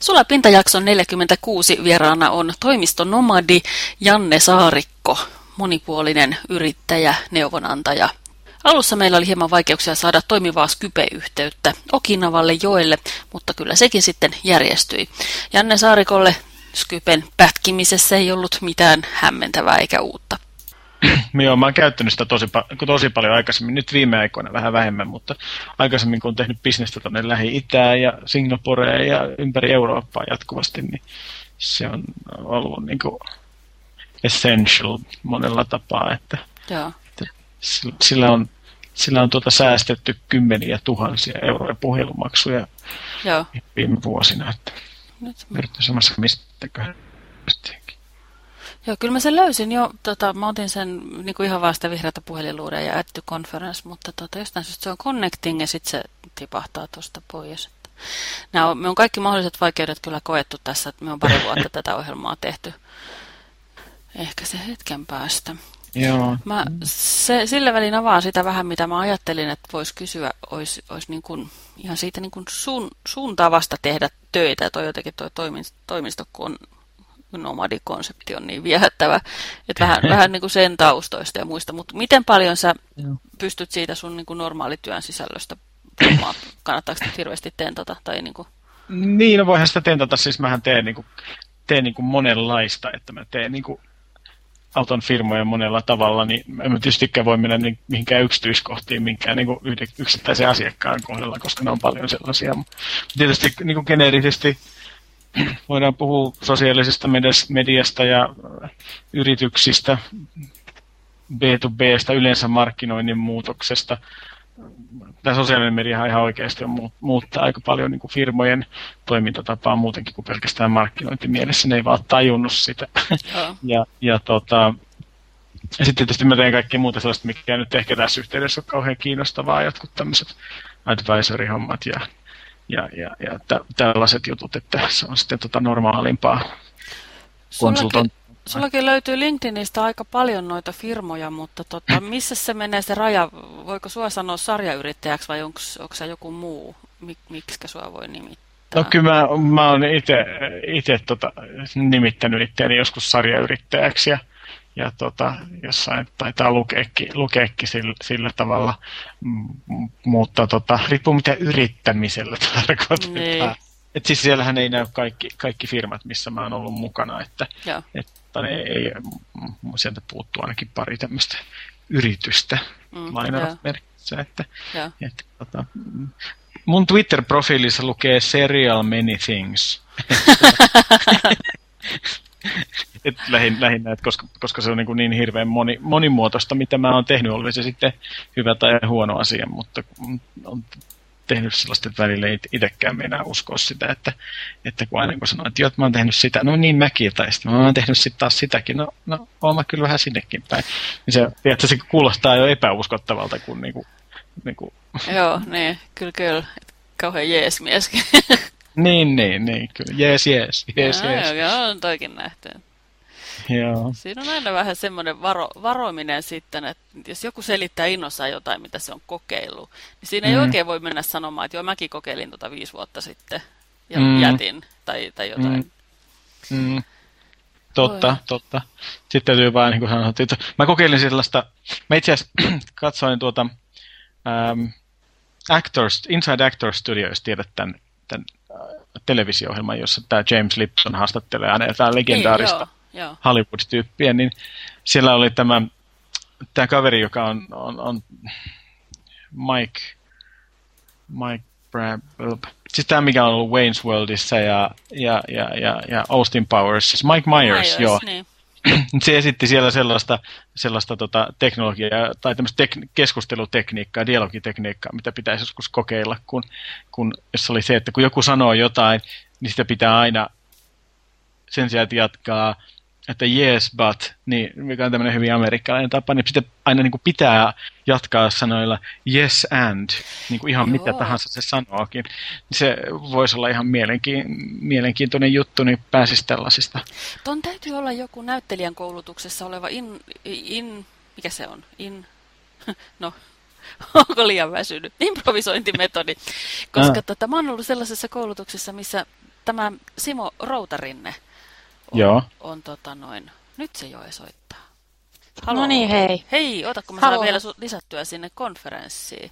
Sulla pintajakson 46 vieraana on toimistonomadi Janne Saarikko, monipuolinen yrittäjä, neuvonantaja. Alussa meillä oli hieman vaikeuksia saada toimivaa Skype-yhteyttä Okinavalle joelle, mutta kyllä sekin sitten järjestyi. Janne Saarikolle Skypen pätkimisessä ei ollut mitään hämmentävää eikä uutta. Joo, mä oon käyttänyt sitä tosi, tosi paljon aikaisemmin, nyt viime aikoina vähän vähemmän, mutta aikaisemmin kun on tehnyt bisnestä tuonne Lähi-Itään ja Singaporeen ja ympäri Eurooppaa jatkuvasti, niin se on ollut niin kuin essential monella tapaa, että, Joo. että sillä on, sillä on tuota säästetty kymmeniä tuhansia euroja puhelumaksuja Joo. viime vuosina, että Nyt yrittänyt samassa mistäköhän. Joo, kyllä mä sen löysin jo. Tota, mä otin sen niin kuin ihan vasta vihreätä puhelinluuria ja add to conference, mutta tota, jostain syystä se on connecting ja sitten se tipahtaa tuosta pois. Nämä on, me on kaikki mahdolliset vaikeudet kyllä koettu tässä, että me on pari vuotta tätä ohjelmaa tehty. Ehkä se hetken päästä. Joo. Mä se, sillä välin avaan sitä vähän, mitä mä ajattelin, että voisi kysyä, olisi, olisi niin kuin, ihan siitä niin kuin sun, sun tavasta tehdä töitä. Toi jotenkin toi toimisto, kun on nomadikonsepti on niin viehättävä, että vähän, vähän niin kuin sen taustoista ja muista, mutta miten paljon sä Joo. pystyt siitä sun niin kuin normaalityön sisällöstä puhumaan? Kannattaako sitä hirveästi tentata? Tai niin, kuin... niin, no voihan sitä tentata, siis mähän teen, niin kuin, teen niin kuin monenlaista, että mä teen niin kuin auton firmoja monella tavalla, niin en mä tietystikään voi mennä niin, mihinkään yksityiskohtiin minkään niin yksittäisen asiakkaan kohdalla, koska ne on paljon sellaisia. Tietysti niin kuin geneerisesti voidaan puhua sosiaalisesta mediasta ja äh, yrityksistä, B2Bstä, yleensä markkinoinnin muutoksesta. Tämä sosiaalinen media ihan oikeasti on muuttaa aika paljon niin kuin firmojen toimintatapaa muutenkin kuin pelkästään markkinointimielessä. Ne ei vaan tajunnut sitä. Oh. ja, ja, tota, ja sitten tietysti mä teen kaikkea muuta sellaista, mikä nyt ehkä tässä yhteydessä on kauhean kiinnostavaa. Jotkut tämmöiset advisory-hommat ja ja, ja, ja tä, tällaiset jutut, että se on sitten tota normaalimpaa konsultointia. Sullakin löytyy LinkedInistä aika paljon noita firmoja, mutta tota, missä se menee se raja? Voiko sua sanoa sarjayrittäjäksi vai onko se joku muu? Mik, miksi sua voi nimittää? No kyllä mä, mä olen itse tota, nimittänyt itseäni joskus sarjayrittäjäksi ja ja tota, jossain taitaa lukeekin, lukeekin sillä, sillä tavalla, mutta tota, riippuu mitä yrittämisellä tarkoitetaan. Niin. Et siis siellähän ei näy kaikki, kaikki firmat, missä mä oon ollut mukana, että, että ne ei, sieltä puuttuu ainakin pari tämmöistä yritystä mm, lainausmerkissä. Että, että, tota, mun Twitter-profiilissa lukee Serial Many Things. et lähin, lähinnä, että koska, koska se on niin, niin hirveän moni, monimuotoista, mitä mä oon tehnyt, oli se sitten hyvä tai huono asia, mutta on tehnyt sellaista, että välillä ei itsekään meinaa uskoa sitä, että, että kun aina kun sanoo, että joo, mä oon tehnyt sitä, no niin mäkin, tai sitten mä oon tehnyt sitten taas sitäkin, no, no oon mä kyllä vähän sinnekin päin. Niin se, tiedätkö, se kuulostaa jo epäuskottavalta, kun niin kuin, niin kuin... Joo, niin, kyllä, kyllä. Kauhean jees mieskin. niin, niin, niin, kyllä. Jees, jees, jees, jees. Joo, joo, on toikin nähty. Joo. Siinä on aina vähän semmoinen varo, varoiminen sitten, että jos joku selittää innossaan jotain, mitä se on kokeillut, niin siinä mm. ei oikein voi mennä sanomaan, että joo, mäkin kokeilin tota viisi vuotta sitten ja mm. jätin tai, tai jotain. Mm. Mm. Totta, Oi. totta. Sitten täytyy vaan niin kuin sanoa, että mä kokeilin sellaista, mä itse asiassa katsoin tuota um, Actors, Inside Actors Studio, jos tiedät tämän, tämän televisio-ohjelman, jossa tämä James Lipton haastattelee aina jotain legendaarista. Niin, Hollywood-tyyppiä, niin siellä oli tämä, tämä kaveri, joka on, on, on Mike, Mike Brab, siis tämä mikä on ollut Wayne's Worldissa ja, ja, ja, ja, ja Austin Powers, siis Mike Myers, Myers joo. Niin. Se esitti siellä sellaista, sellaista tota, teknologiaa tai tämmöistä tek- keskustelutekniikkaa, dialogitekniikkaa, mitä pitäisi joskus kokeilla, kun, kun jos oli se, että kun joku sanoo jotain, niin sitä pitää aina sen sijaan, että jatkaa että yes, but, niin, mikä on tämmöinen hyvin amerikkalainen tapa, niin sitten aina niin kuin pitää jatkaa sanoilla yes and, niin kuin ihan Joo. mitä tahansa se sanookin. Se voisi olla ihan mielenki- mielenkiintoinen juttu, niin pääsisi tällaisista. Ton täytyy olla joku näyttelijän koulutuksessa oleva in, in mikä se on, in, no onko liian väsynyt, improvisointimetodi. Koska tota, mä oon ollut sellaisessa koulutuksessa, missä tämä Simo Routarinne on, Joo. on tota noin, nyt se jo soittaa. No niin, hei. Hei, ota kun mä Halo. saan vielä lisättyä sinne konferenssiin.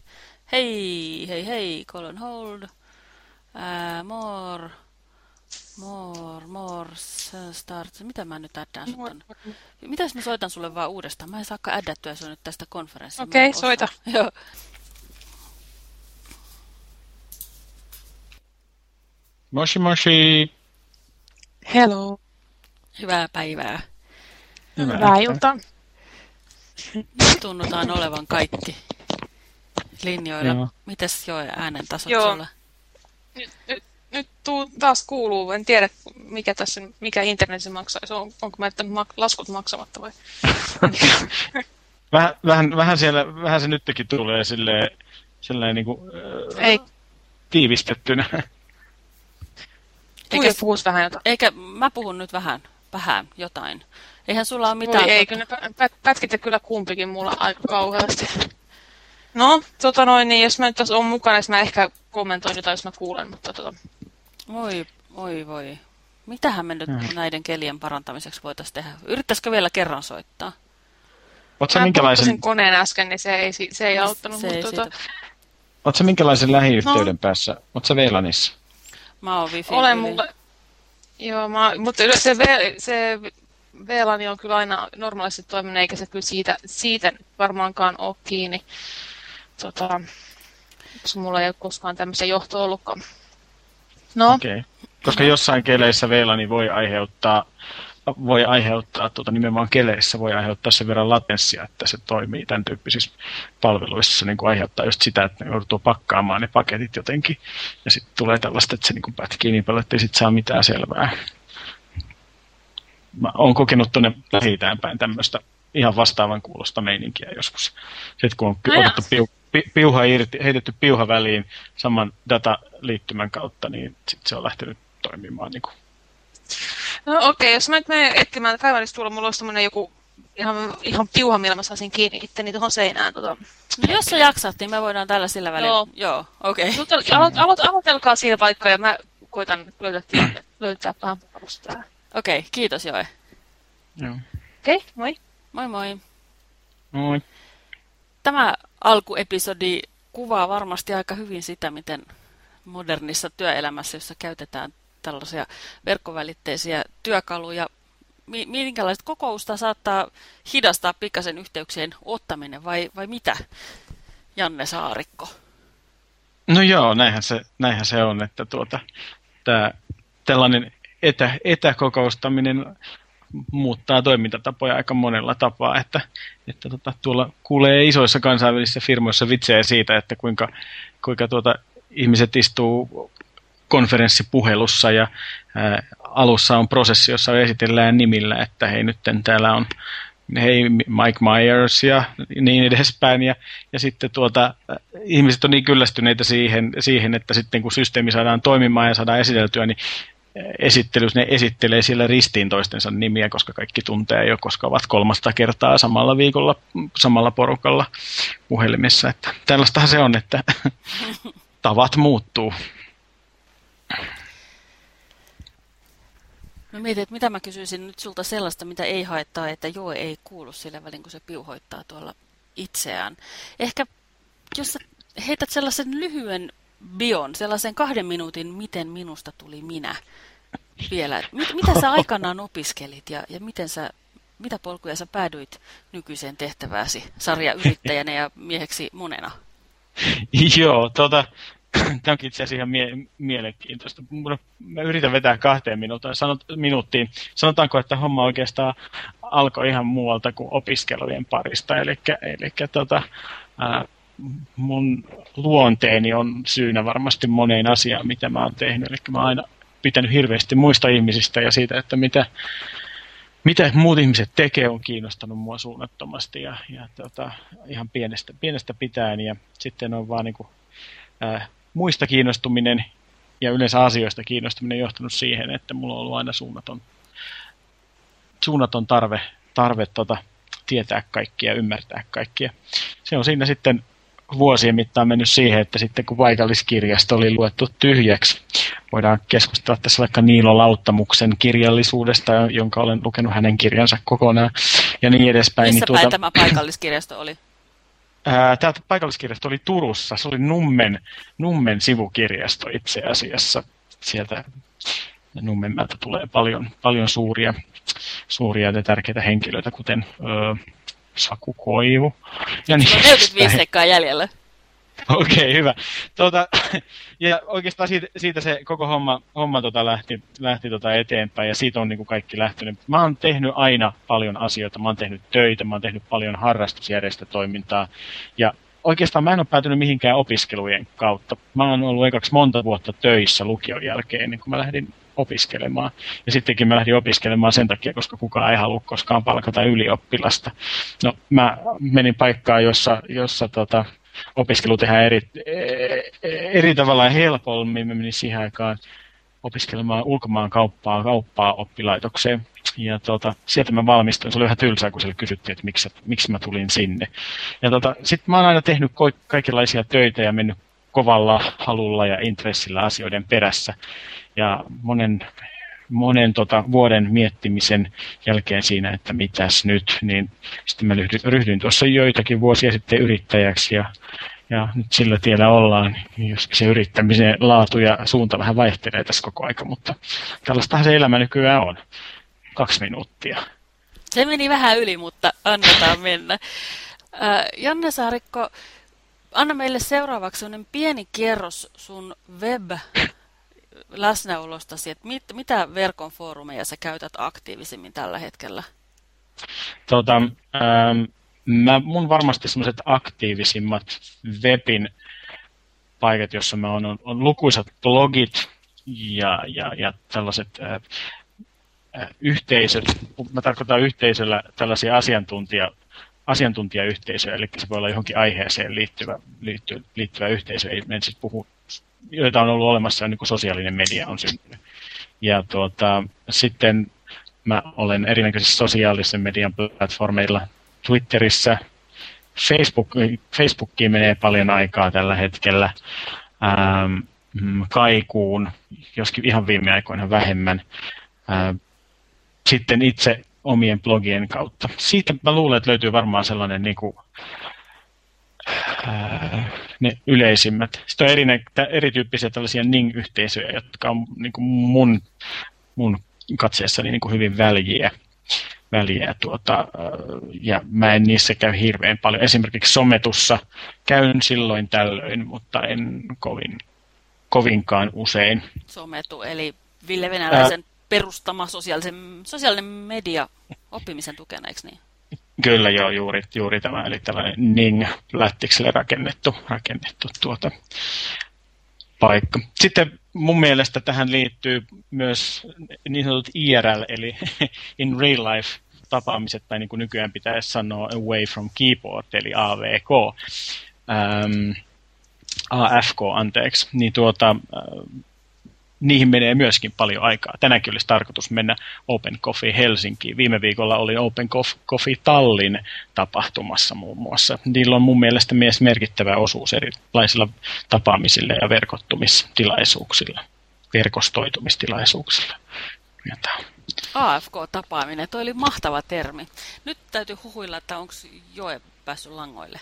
Hei, hei, hei, call on hold. Ää, more, more, more, start. Mitä mä nyt addaan sut tonne? Mitäs mä soitan sulle vaan uudestaan? Mä en saakka addattua sun nyt tästä konferenssista. Okei, en soita. Joo. Moshi moshi. Hello. Hyvää päivää. Hyvää iltaa. Nyt tunnutaan olevan kaikki linjoilla. Joo. Mites jo äänen tasot Joo. sulla? Nyt, nyt, nyt tuu, taas kuuluu. En tiedä, mikä tässä, mikä internet maksaisi. On, onko mä jättänyt mak- laskut maksamatta vai? Vähän, vähän, vähän, siellä, vähän se nytkin tulee silleen, silleen niin kuin, äh, Ei, tiivistettynä. Tuija puhuisi vähän jotain. Eikä, mä puhun nyt vähän, vähän jotain. Eihän sulla ole mitään... Voi ei, kyllä pä- pätkitte kyllä kumpikin mulla aika kauheasti. No, tota noin, niin jos mä nyt tässä on mukana, niin mä ehkä kommentoin jotain, jos mä kuulen, mutta tota, Voi, voi, voi. Mitähän me nyt Hmm. näiden kelien parantamiseksi voitaisiin tehdä? Yrittäisikö vielä kerran soittaa? Oletko sä mä minkälaisen, koneen äsken, niin se ei, se ei auttanut. Se mutta ei tota, sä minkälaisen lähiyhteyden No. päässä? Oot sä VLANissa? Mä oon wifi Olen mulle... Joo, mä, mutta se, v, se VLAN on kyllä aina normaalisti toiminut, eikä se kyllä siitä, siitä varmaankaan ole kiinni. Tota, mulla ei ole koskaan tämmöistä johtoa ollutkaan. No, okay. Koska jossain keleissä VLANi voi aiheuttaa, voi aiheuttaa tuota, nimenomaan keleissä voi aiheuttaa sen verran latenssia, että se toimii tämän tyyppisissä palveluissa, niin kuin aiheuttaa just sitä, että ne joutuu pakkaamaan ne paketit jotenkin, ja sitten tulee tällaista, että se niin kuin pätkii niin paljon, että ei sit saa mitään selvää. Mä oon kokenut tuonne lähi päin tämmöistä ihan vastaavan kuulosta meininkiä joskus. Sitten kun on No otettu piu, pi, piuha irti, heitetty piuha väliin saman dataliittymän kautta, niin sit se on lähtenyt toimimaan. Niin kuin. No okei, okay, jos mä nyt menen etsimään kaivannistuulla, mulla olisi tämmöinen joku ihan, ihan piuha, millä mä saisin kiinni itteni tuohon seinään. Tota. No, jos sä jaksat, niin me voidaan tällä sillä välillä. Joo. Joo okei. Okay. Alo, alo, aloitelkaa siinä vaikka ja mä koitan löytää, löytää vähän parusta. Okei, okay, kiitos Joe. Joo. Okei, okay, moi. Moi moi. Noin. Tämä alkuepisodi kuvaa varmasti aika hyvin sitä, miten modernissa työelämässä, jossa käytetään tällaisia verkkovälitteisiä työkaluja, mi- minkälaista kokousta saattaa hidastaa pikkasen yhteyksien ottaminen vai, vai mitä, Janne Saarikko? No joo, näinhän se, näinhän se on, että tuota, tää, tällainen etä, etäkokoustaminen muuttaa toimintatapoja aika monella tapaa, että, että tota, tuolla kuulee isoissa kansainvälisissä firmoissa vitsejä siitä, että kuinka, kuinka tuota, ihmiset istuu konferenssipuhelussa ja ää, alussa on prosessi, jossa esitellään nimillä, että hei nyt täällä on hei Mike Myers ja niin edespäin. Ja, ja sitten tuota, ihmiset on niin kyllästyneitä siihen, siihen, että sitten kun systeemi saadaan toimimaan ja saadaan esiteltyä, niin esittelyssä ne esittelee siellä ristiin toistensa nimiä, koska kaikki tuntee jo, koska ovat kolmasta kertaa samalla viikolla samalla porukalla puhelimessa. Että tällaistahan se on, että tavat muuttuu. Mä mietin, että mitä mä kysyisin nyt sulta sellaista, mitä ei haittaa, että joo ei kuulu sillä välin, kun se piuhoittaa tuolla itseään. Ehkä jos sä heität sellaisen lyhyen bion, sellaisen kahden minuutin, miten minusta tuli minä vielä. Mit, mitä sä aikanaan opiskelit ja, ja miten sä, mitä polkuja sä päädyit nykyiseen tehtävääsi sarjayrittäjänä ja mieheksi monena? Joo, tota, tämä onkin itse asiassa ihan mie- mielenkiintoista. Mä yritän vetää kahteen minuuttiin. Sanot, minuuttiin. Sanotaanko, että homma oikeastaan alkoi ihan muualta kuin opiskelujen parista. Eli, tota, mun luonteeni on syynä varmasti moneen asiaan, mitä mä oon tehnyt. Eli mä oon aina pitänyt hirveästi muista ihmisistä ja siitä, että mitä, mitä muut ihmiset tekee, on kiinnostanut mua suunnattomasti ja, ja tota, ihan pienestä, pienestä pitäen. Ja sitten on vaan niin kuin, muista kiinnostuminen ja yleensä asioista kiinnostuminen johtanut siihen, että mulla on ollut aina suunnaton, suunnaton tarve, tarve tota, tietää kaikkia ja ymmärtää kaikkia. Se on siinä sitten vuosien mittaan mennyt siihen, että sitten kun paikalliskirjasto oli luettu tyhjäksi, voidaan keskustella tässä vaikka Niilo Lauttamuksen kirjallisuudesta, jonka olen lukenut hänen kirjansa kokonaan ja niin edespäin. Missä niin tuota, tämä paikalliskirjasto oli? Tämä paikalliskirjasto oli Turussa, se oli Nummen, Nummen sivukirjasto itse asiassa. Sieltä Nummenmäeltä tulee paljon, paljon suuria, suuria ja tärkeitä henkilöitä, kuten ö, Saku Koivu. Ja niin, 45 sekkaa jäljellä. Okei, okay, hyvä. Tuota, ja oikeastaan siitä, siitä se koko homma, homma tota lähti, lähti tota eteenpäin ja siitä on niin kuin kaikki lähtenyt. Mä oon tehnyt aina paljon asioita, mä oon tehnyt töitä, mä oon tehnyt paljon harrastusjärjestötoimintaa ja oikeastaan mä en ole päätynyt mihinkään opiskelujen kautta. Mä oon ollut ekaksi monta vuotta töissä lukion jälkeen, niin kun mä lähdin opiskelemaan. Ja sittenkin mä lähdin opiskelemaan sen takia, koska kukaan ei halua koskaan palkata ylioppilasta. No, mä menin paikkaan, jossa, jossa tota, opiskelu tehdään eri, eri tavalla helpommin. Mä menin siihen aikaan opiskelemaan ulkomaan kauppaa, kauppaa oppilaitokseen. Ja tota, sieltä mä valmistuin. Se oli vähän tylsää, kun siellä kysyttiin, että miksi, miksi mä tulin sinne. Ja tota, sitten mä oon aina tehnyt kaikenlaisia töitä ja mennyt kovalla halulla ja intressillä asioiden perässä. Ja monen, monen tota, vuoden miettimisen jälkeen siinä, että mitäs nyt, niin sitten mä ryhdyin, ryhdyin tuossa joitakin vuosia sitten yrittäjäksi ja, ja nyt sillä tiellä ollaan, jos se yrittämisen laatu ja suunta vähän vaihtelee tässä koko aika, mutta tällaistahan se elämä nykyään on. Kaksi minuuttia. Se meni vähän yli, mutta annetaan mennä. Janne Saarikko, anna meille seuraavaksi pieni kierros sun web läsnäolostasi, että mit, mitä verkon foorumeja sä käytät aktiivisimmin tällä hetkellä? Tota, ähm, mä, mun varmasti semmoiset aktiivisimmat webin paikat, jossa mä on, on, on lukuisat blogit ja, ja, ja tällaiset äh, äh, yhteisöt. Mä tarkoitan yhteisöllä tällaisia asiantuntija, asiantuntijayhteisöjä, eli se voi olla johonkin aiheeseen liittyvä, liittyvä, liittyvä yhteisö. Ei en siis puhu joita on ollut olemassa niin kuin sosiaalinen media on syntynyt. Ja tuota, sitten mä olen erinäköisissä sosiaalisen median platformeilla Twitterissä, Facebook, Facebookiin menee paljon aikaa tällä hetkellä, ähm, kaikuun, joskin ihan viime aikoina vähemmän. Ähm, sitten itse omien blogien kautta. Siitä mä luulen, että löytyy varmaan sellainen niin kuin, ne yleisimmät. Sitten on erinä, erityyppisiä tällaisia Ning-yhteisöjä, jotka on niin kuin mun, mun katseessani niin kuin hyvin väljiä. väliä tuota, ja mä en niissä käy hirveän paljon. Esimerkiksi sometussa käyn silloin tällöin, mutta en kovin, kovinkaan usein. Sometu, eli Ville Venäläisen Ää... perustama sosiaalisen, sosiaalinen media oppimisen tukena, eikö niin? Kyllä joo, juuri, juuri tämä, eli tällainen Ning-lättikselle rakennettu, rakennettu tuota paikka. Sitten mun mielestä tähän liittyy myös niin sanotut IRL, eli in real life tapaamiset, tai niin kuin nykyään pitäisi sanoa away from keyboard, eli AVK. Ähm, AFK, anteeksi, niin tuota, niihin menee myöskin paljon aikaa. Tänäänkin olisi tarkoitus mennä Open Coffee Helsinkiin. Viime viikolla oli Open Coffee Tallin tapahtumassa muun muassa. Niillä on mun mielestä myös merkittävä osuus erilaisilla tapaamisilla ja verkottumistilaisuuksilla, verkostoitumistilaisuuksilla. AFK-tapaaminen, toi oli mahtava termi. Nyt täytyy huhuilla, että onko Joe päässyt langoille.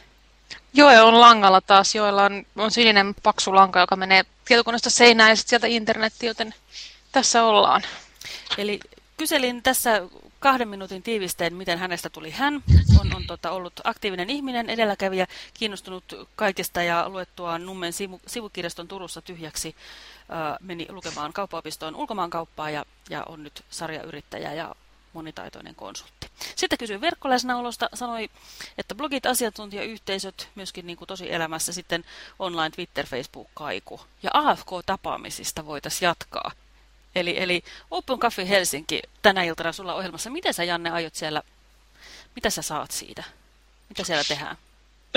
Joe on langalla taas. Joella on, on sininen paksu lanka, joka menee tietokoneesta seinään ja sitten sieltä internetti, joten tässä ollaan. Eli kyselin tässä kahden minuutin tiivisteen, miten hänestä tuli hän. On, on tota, ollut aktiivinen ihminen, edelläkävijä, kiinnostunut kaikesta ja luettua Nummen sivu, sivukirjaston Turussa tyhjäksi. Ö, meni lukemaan kauppaopistoon ulkomaankauppaa ja, ja on nyt sarjayrittäjä ja monitaitoinen konsultti. Sitten kysyin verkkoläsnäolosta, sanoi, että blogit, asiantuntijayhteisöt, myöskin niin kuin tosi elämässä sitten online, Twitter, Facebook, kaiku. Ja AFK-tapaamisista voitaisiin jatkaa. Eli, eli Open Cafe Helsinki tänä iltana sulla ohjelmassa. Miten sä Janne aiot siellä, mitä sä saat siitä? Mitä siellä tehdään?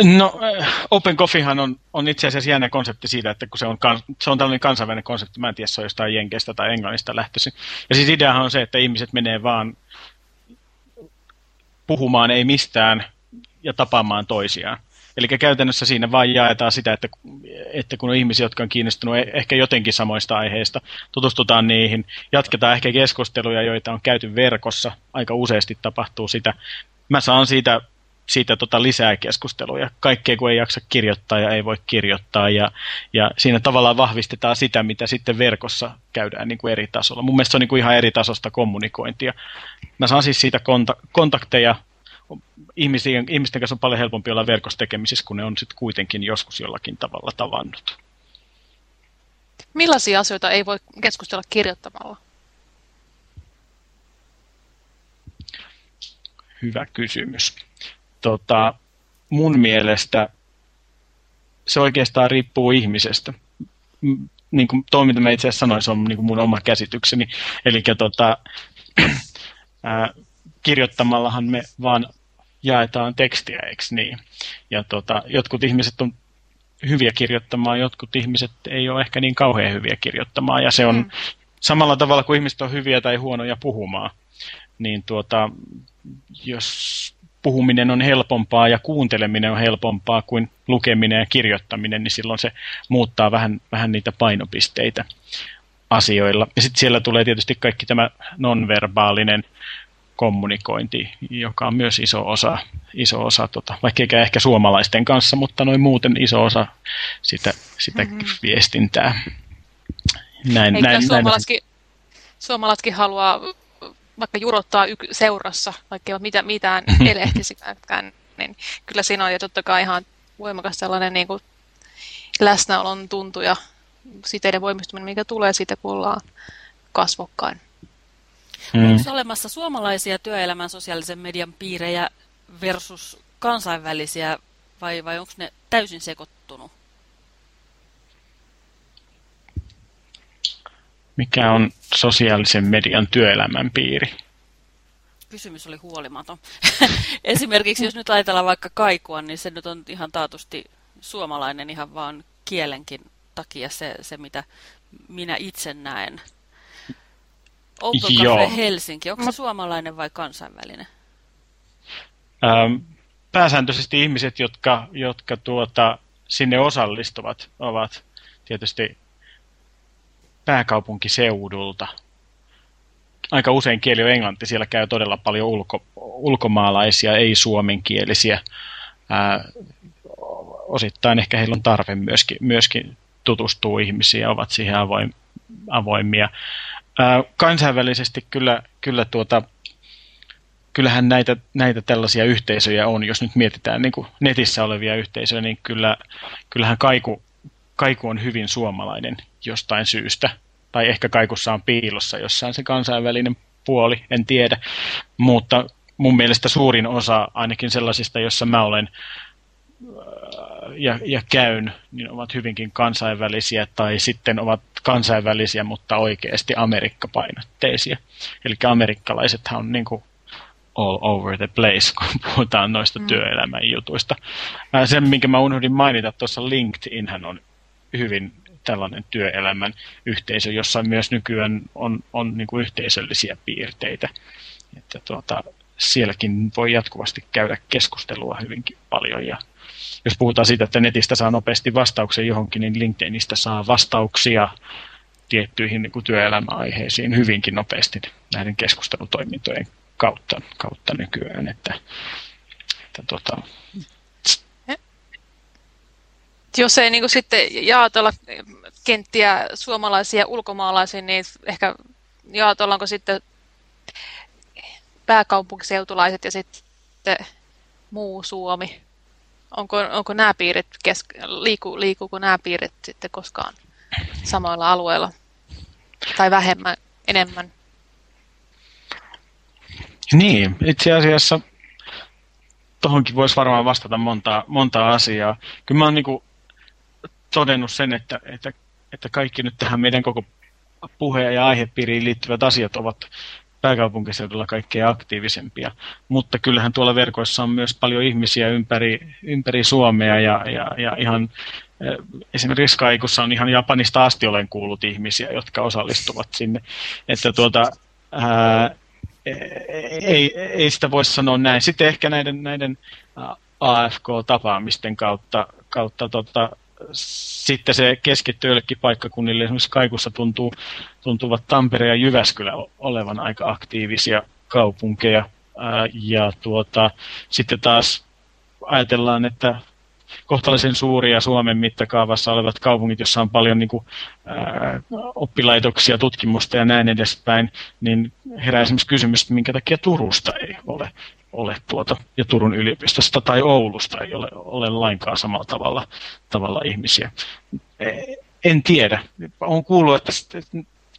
No, äh, Open Coffeehan on, on itse asiassa jännä konsepti siitä, että kun se on, se on tällainen kansainvälinen konsepti, mä en tiedä, se on jostain Jenkeistä tai Englannista lähtöisin. Ja siis ideahan on se, että ihmiset menee vaan puhumaan ei mistään ja tapaamaan toisiaan. Eli käytännössä siinä vain jaetaan sitä, että, että kun on ihmisiä, jotka on kiinnostunut e- ehkä jotenkin samoista aiheista, tutustutaan niihin, jatketaan ehkä keskusteluja, joita on käyty verkossa, aika useasti tapahtuu sitä. Mä saan siitä siitä tota lisää keskusteluja. Kaikkea kun ei jaksa kirjoittaa ja ei voi kirjoittaa ja, ja siinä tavallaan vahvistetaan sitä, mitä sitten verkossa käydään niin kuin eri tasolla. Mun mielestä se on niin kuin ihan eri tasosta kommunikointia. Mä saan siis siitä konta- kontakteja ihmisten, ihmisten kanssa on paljon helpompi olla verkossa tekemisissä, kun ne on sitten kuitenkin joskus jollakin tavalla tavannut. Millaisia asioita ei voi keskustella kirjoittamalla? Hyvä kysymys tota, mun mielestä se oikeastaan riippuu ihmisestä. Niin kuin tuo, mitä mä itse asiassa sanoin, se on niin kuin mun oma käsitykseni. Eli tota, kirjoittamallahan me vaan jaetaan tekstiä, eikö niin? Ja tota, jotkut ihmiset on hyviä kirjoittamaan, jotkut ihmiset ei ole ehkä niin kauhean hyviä kirjoittamaan. Ja se on mm. samalla tavalla kuin ihmiset on hyviä tai huonoja puhumaan. Niin tuota, jos puhuminen on helpompaa ja kuunteleminen on helpompaa kuin lukeminen ja kirjoittaminen, niin silloin se muuttaa vähän, vähän niitä painopisteitä asioilla. Ja sitten siellä tulee tietysti kaikki tämä nonverbaalinen kommunikointi, joka on myös iso osa, iso osa tota, vaikka ehkä suomalaisten kanssa, mutta noin muuten iso osa sitä, sitä mm-hmm. viestintää. Näin, Eikä näin, suomalaisetkin, näin. suomalaisetkin haluaa vaikka jurottaa seurassa, vaikka ei ole mitään, mitään elehtisikään, niin kyllä siinä on jo totta kai ihan voimakas sellainen niin kuin läsnäolon tuntu ja siteiden voimistuminen, mikä tulee siitä, kun ollaan kasvokkain. Mm. Onko olemassa suomalaisia työelämän sosiaalisen median piirejä versus kansainvälisiä vai, vai onko ne täysin sekoittunut? Mikä on sosiaalisen median työelämän piiri? Kysymys oli huolimaton. Esimerkiksi jos nyt ajatellaan vaikka kaikua, niin se nyt on ihan taatusti suomalainen ihan vaan kielenkin takia se, se mitä minä itse näen. Open Cafe Helsinki, onko se suomalainen vai kansainvälinen? Ähm, pääsääntöisesti ihmiset, jotka, jotka tuota, sinne osallistuvat, ovat tietysti pääkaupunkiseudulta. Aika usein kieli on englanti, siellä käy todella paljon ulko, ulkomaalaisia, ei-suomenkielisiä. Ää, osittain ehkä heillä on tarve myöskin, myöskin tutustua ihmisiin ja ovat siihen avoim, avoimia. Ää, kansainvälisesti kyllä, kyllä tuota, kyllähän näitä, näitä tällaisia yhteisöjä on, jos nyt mietitään niin kuin netissä olevia yhteisöjä, niin kyllä, kyllähän kaiku, kaiku on hyvin suomalainen jostain syystä. Tai ehkä kaikussa on piilossa jossain se kansainvälinen puoli, en tiedä. Mutta mun mielestä suurin osa ainakin sellaisista, jossa mä olen äh, ja, ja käyn, niin ovat hyvinkin kansainvälisiä tai sitten ovat kansainvälisiä, mutta oikeasti amerikkapainotteisia. Eli amerikkalaisethan on niin kuin all over the place, kun puhutaan noista mm. työelämän jutuista. Äh, sen, minkä mä unohdin mainita, tuossa LinkedIn on hyvin tällainen työelämän yhteisö, jossa myös nykyään on, on niin kuin yhteisöllisiä piirteitä. Että tuota, sielläkin voi jatkuvasti käydä keskustelua hyvinkin paljon. Ja jos puhutaan siitä, että netistä saa nopeasti vastauksen johonkin, niin LinkedInistä saa vastauksia tiettyihin niin kuin työelämäaiheisiin hyvinkin nopeasti näiden keskustelutoimintojen kautta, kautta nykyään. Että, että tuota, jos ei niin kuin sitten jaotella kenttiä suomalaisia ja ulkomaalaisia, niin ehkä jaotellaanko sitten pääkaupunkiseutulaiset ja sitten muu Suomi. Onko, onko nämä piirit, kesk- liiku, liikuuko nämä piirit sitten koskaan samoilla alueilla? Tai vähemmän, enemmän? Niin, itse asiassa tuohonkin voisi varmaan vastata monta, monta asiaa. Kyllä mä oon niin todennut sen, että, että, että kaikki nyt tähän meidän koko puheen ja aihepiiriin liittyvät asiat ovat pääkaupunkiseudulla kaikkein aktiivisempia. Mutta kyllähän tuolla verkoissa on myös paljon ihmisiä ympäri, ympäri Suomea ja, ja, ja ihan eh, esimerkiksi Kaikussa on ihan Japanista asti olen kuullut ihmisiä, jotka osallistuvat sinne. Että tuota, ää, ei, ei sitä voi sanoa näin. Sitten ehkä näiden, näiden AFK-tapaamisten kautta, kautta tota, sitten se keskittyy jollekin paikkakunnille. Esimerkiksi Kaikussa tuntuu, tuntuvat Tampere ja Jyväskylä olevan aika aktiivisia kaupunkeja. Ää, ja tuota, sitten taas ajatellaan, että kohtalaisen suuria Suomen mittakaavassa olevat kaupungit, joissa on paljon niin kuin, ää, oppilaitoksia, tutkimusta ja näin edespäin, niin herää esimerkiksi kysymys, minkä takia Turusta ei ole, ole tuota, ja Turun yliopistosta tai Oulusta ei ole, ole lainkaan samalla tavalla, tavalla ihmisiä. E, en tiedä. Olen kuullut, että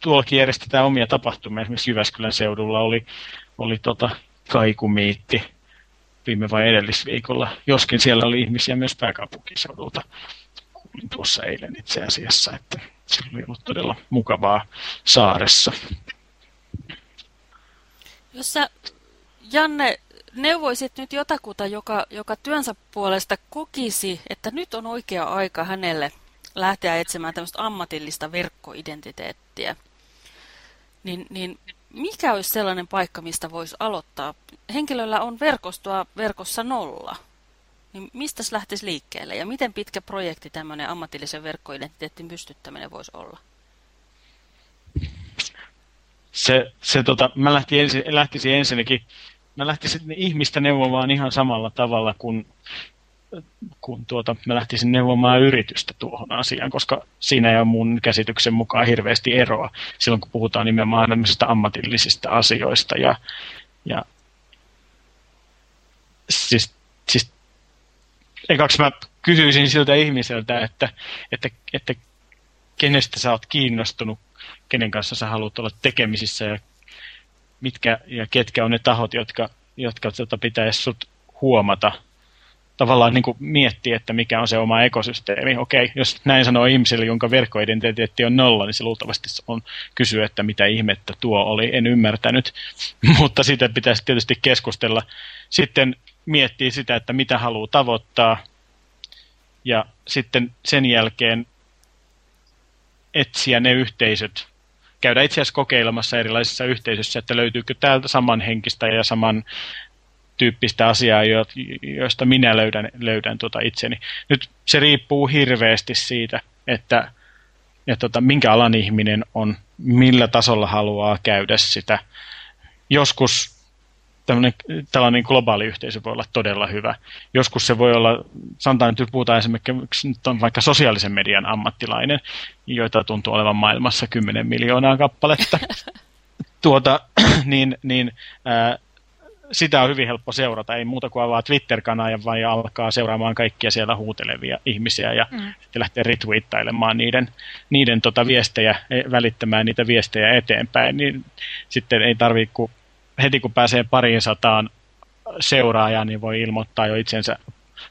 tuollakin järjestetään omia tapahtumia. Esimerkiksi Jyväskylän seudulla oli, oli tota kaikumiitti, viime vai edellisviikolla, joskin siellä oli ihmisiä myös pääkaupunkiseudulta. Kuulin tuossa eilen itse asiassa, että se oli ollut todella mukavaa saaressa. Jos sä, Janne, neuvoisit nyt jotakuta, joka, joka työnsä puolesta kokisi, että nyt on oikea aika hänelle lähteä etsimään tämmöistä ammatillista verkkoidentiteettiä, niin, niin mikä olisi sellainen paikka, mistä voisi aloittaa? Henkilöllä on verkostoa verkossa nolla. Niin mistä lähtisi liikkeelle ja miten pitkä projekti tämmöinen ammatillisen verkkoidentiteetin pystyttäminen voisi olla? Se, se tota, mä lähtisin, ensin, lähtisin ensinnäkin, mä lähtisin ihmistä neuvomaan ihan samalla tavalla kuin kun tuota, mä lähtisin neuvomaan yritystä tuohon asiaan, koska siinä ei ole mun käsityksen mukaan hirveästi eroa silloin, kun puhutaan nimenomaan ammatillisista asioista. Ja, ja siis, siis ekaksi mä kysyisin siltä ihmiseltä, että, että, että kenestä sä oot kiinnostunut, kenen kanssa sä haluat olla tekemisissä ja mitkä ja ketkä on ne tahot, jotka, jotka tota, pitäisi sut huomata – tavallaan niin kuin miettiä, että mikä on se oma ekosysteemi. Okei, jos näin sanoo ihmiselle, jonka verkkoidentiteetti on nolla, niin se luultavasti on kysyä, että mitä ihmettä tuo oli, en ymmärtänyt. Mutta siitä pitäisi tietysti keskustella. Sitten miettiä sitä, että mitä haluaa tavoittaa. Ja sitten sen jälkeen etsiä ne yhteisöt, käydä itse asiassa kokeilemassa erilaisissa yhteisöissä, että löytyykö täältä samanhenkistä ja saman tyyppistä asiaa, joista minä löydän, löydän tuota itseni. Nyt se riippuu hirveästi siitä, että, että tota, minkä alan ihminen on, millä tasolla haluaa käydä sitä. Joskus tällainen globaali yhteisö voi olla todella hyvä. Joskus se voi olla, sanotaan nyt puhutaan esimerkiksi nyt on vaikka sosiaalisen median ammattilainen, joita tuntuu olevan maailmassa 10 miljoonaa kappaletta. tuota, niin, niin ää, sitä on hyvin helppo seurata. Ei muuta kuin avaa Twitter-kanaa vai alkaa seuraamaan kaikkia siellä huutelevia ihmisiä ja mm. sitten lähtee retweettailemaan niiden, niiden tota viestejä, e, välittämään niitä viestejä eteenpäin. Niin sitten ei tarvitse, kun heti kun pääsee pariin sataan seuraajaa, niin voi ilmoittaa jo itsensä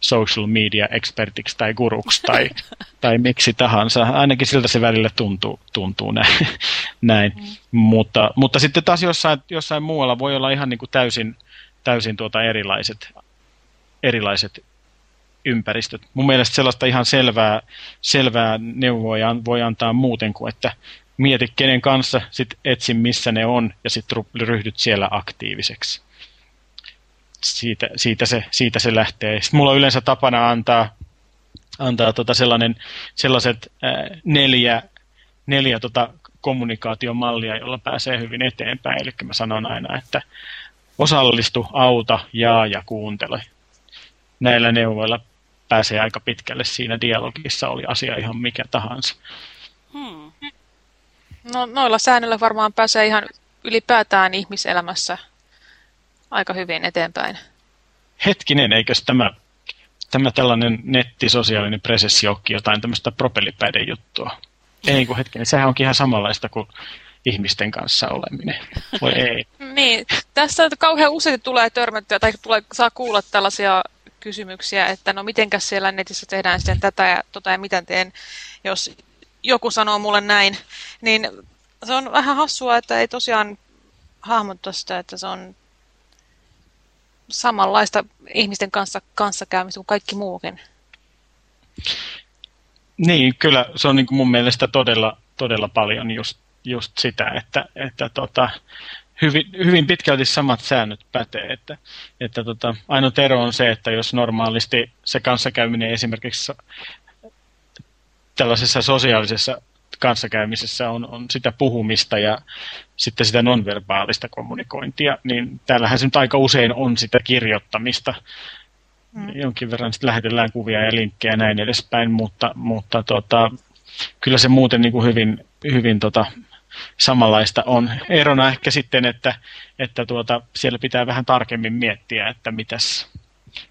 social media expertiksi tai guruksi tai, tai miksi tahansa. Ainakin siltä se välillä tuntuu, tuntuu näin. näin. Mm. Mutta, mutta sitten taas jossain, jossain muualla voi olla ihan niin kuin täysin, täysin tuota erilaiset, erilaiset ympäristöt. Mun mielestä sellaista ihan selvää, selvää neuvoa voi antaa muuten kuin, että mieti kenen kanssa, sit etsi missä ne on ja sitten ryhdyt siellä aktiiviseksi. Siitä, siitä, se, siitä se lähtee. Sitten mulla on yleensä tapana antaa, antaa tota sellainen, sellaiset ää, neljä, neljä tota kommunikaatiomallia, jolla pääsee hyvin eteenpäin. Eli mä sanon aina, että osallistu, auta, jaa ja kuuntele. Näillä neuvoilla pääsee aika pitkälle siinä dialogissa, oli asia ihan mikä tahansa. Hmm. No noilla säännöillä varmaan pääsee ihan ylipäätään ihmiselämässä aika hyvin eteenpäin. Hetkinen, eikös tämä, tämä tällainen nettisosiaalinen presenssi olekin jotain tämmöistä propellipäiden juttua? Ei kun hetkinen, sehän onkin ihan samanlaista kuin ihmisten kanssa oleminen. Voi ei. niin, tässä kauhean usein tulee törmättyä tai tulee, saa kuulla tällaisia kysymyksiä, että no mitenkäs siellä netissä tehdään sitten tätä ja tota ja miten teen, jos joku sanoo mulle näin, niin se on vähän hassua, että ei tosiaan hahmottaa sitä, että se on samanlaista ihmisten kanssa kanssakäymistä kuin kaikki muukin. Niin, kyllä se on niin kuin mun mielestä todella, todella paljon just just sitä, että, että tota, hyvin, hyvin pitkälti samat säännöt pätee. Että, että tota, ainoa ero on se, että jos normaalisti se kanssakäyminen esimerkiksi tällaisessa sosiaalisessa kanssakäymisessä on, on sitä puhumista ja sitten sitä nonverbaalista kommunikointia, niin täällähän se nyt aika usein on sitä kirjoittamista. Mm. Jonkin verran sitten lähetellään kuvia ja linkkejä ja näin edespäin, mutta, mutta tota, kyllä se muuten niin kuin hyvin, hyvin tota, samanlaista on. Erona ehkä sitten, että, että tuota, siellä pitää vähän tarkemmin miettiä, että mitäs,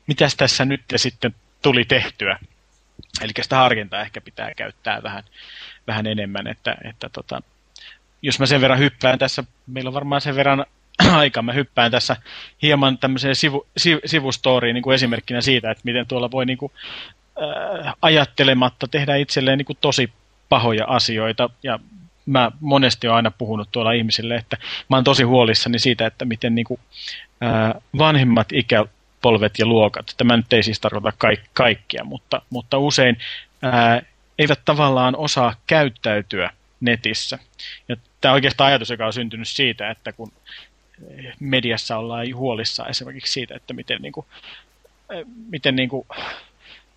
mitäs tässä nyt sitten tuli tehtyä. Eli sitä harkintaa ehkä pitää käyttää vähän, vähän enemmän, että, että tota, jos mä sen verran hyppään tässä, meillä on varmaan sen verran aika, mä hyppään tässä hieman tämmöiseen sivu, siv, sivustoriin niin kuin esimerkkinä siitä, että miten tuolla voi niin kuin, äh, ajattelematta tehdä itselleen niin kuin tosi pahoja asioita. Ja mä monesti olen aina puhunut tuolla ihmisille, että mä oon tosi huolissani siitä, että miten niin kuin, ää, vanhemmat ikäpolvet ja luokat, tämä nyt ei siis tarkoita kaik- kaikkia, mutta, mutta usein ää, eivät tavallaan osaa käyttäytyä netissä. Ja tämä on oikeastaan ajatus, joka on syntynyt siitä, että kun mediassa ollaan huolissaan esimerkiksi siitä, että miten, niin kuin, miten niin kuin,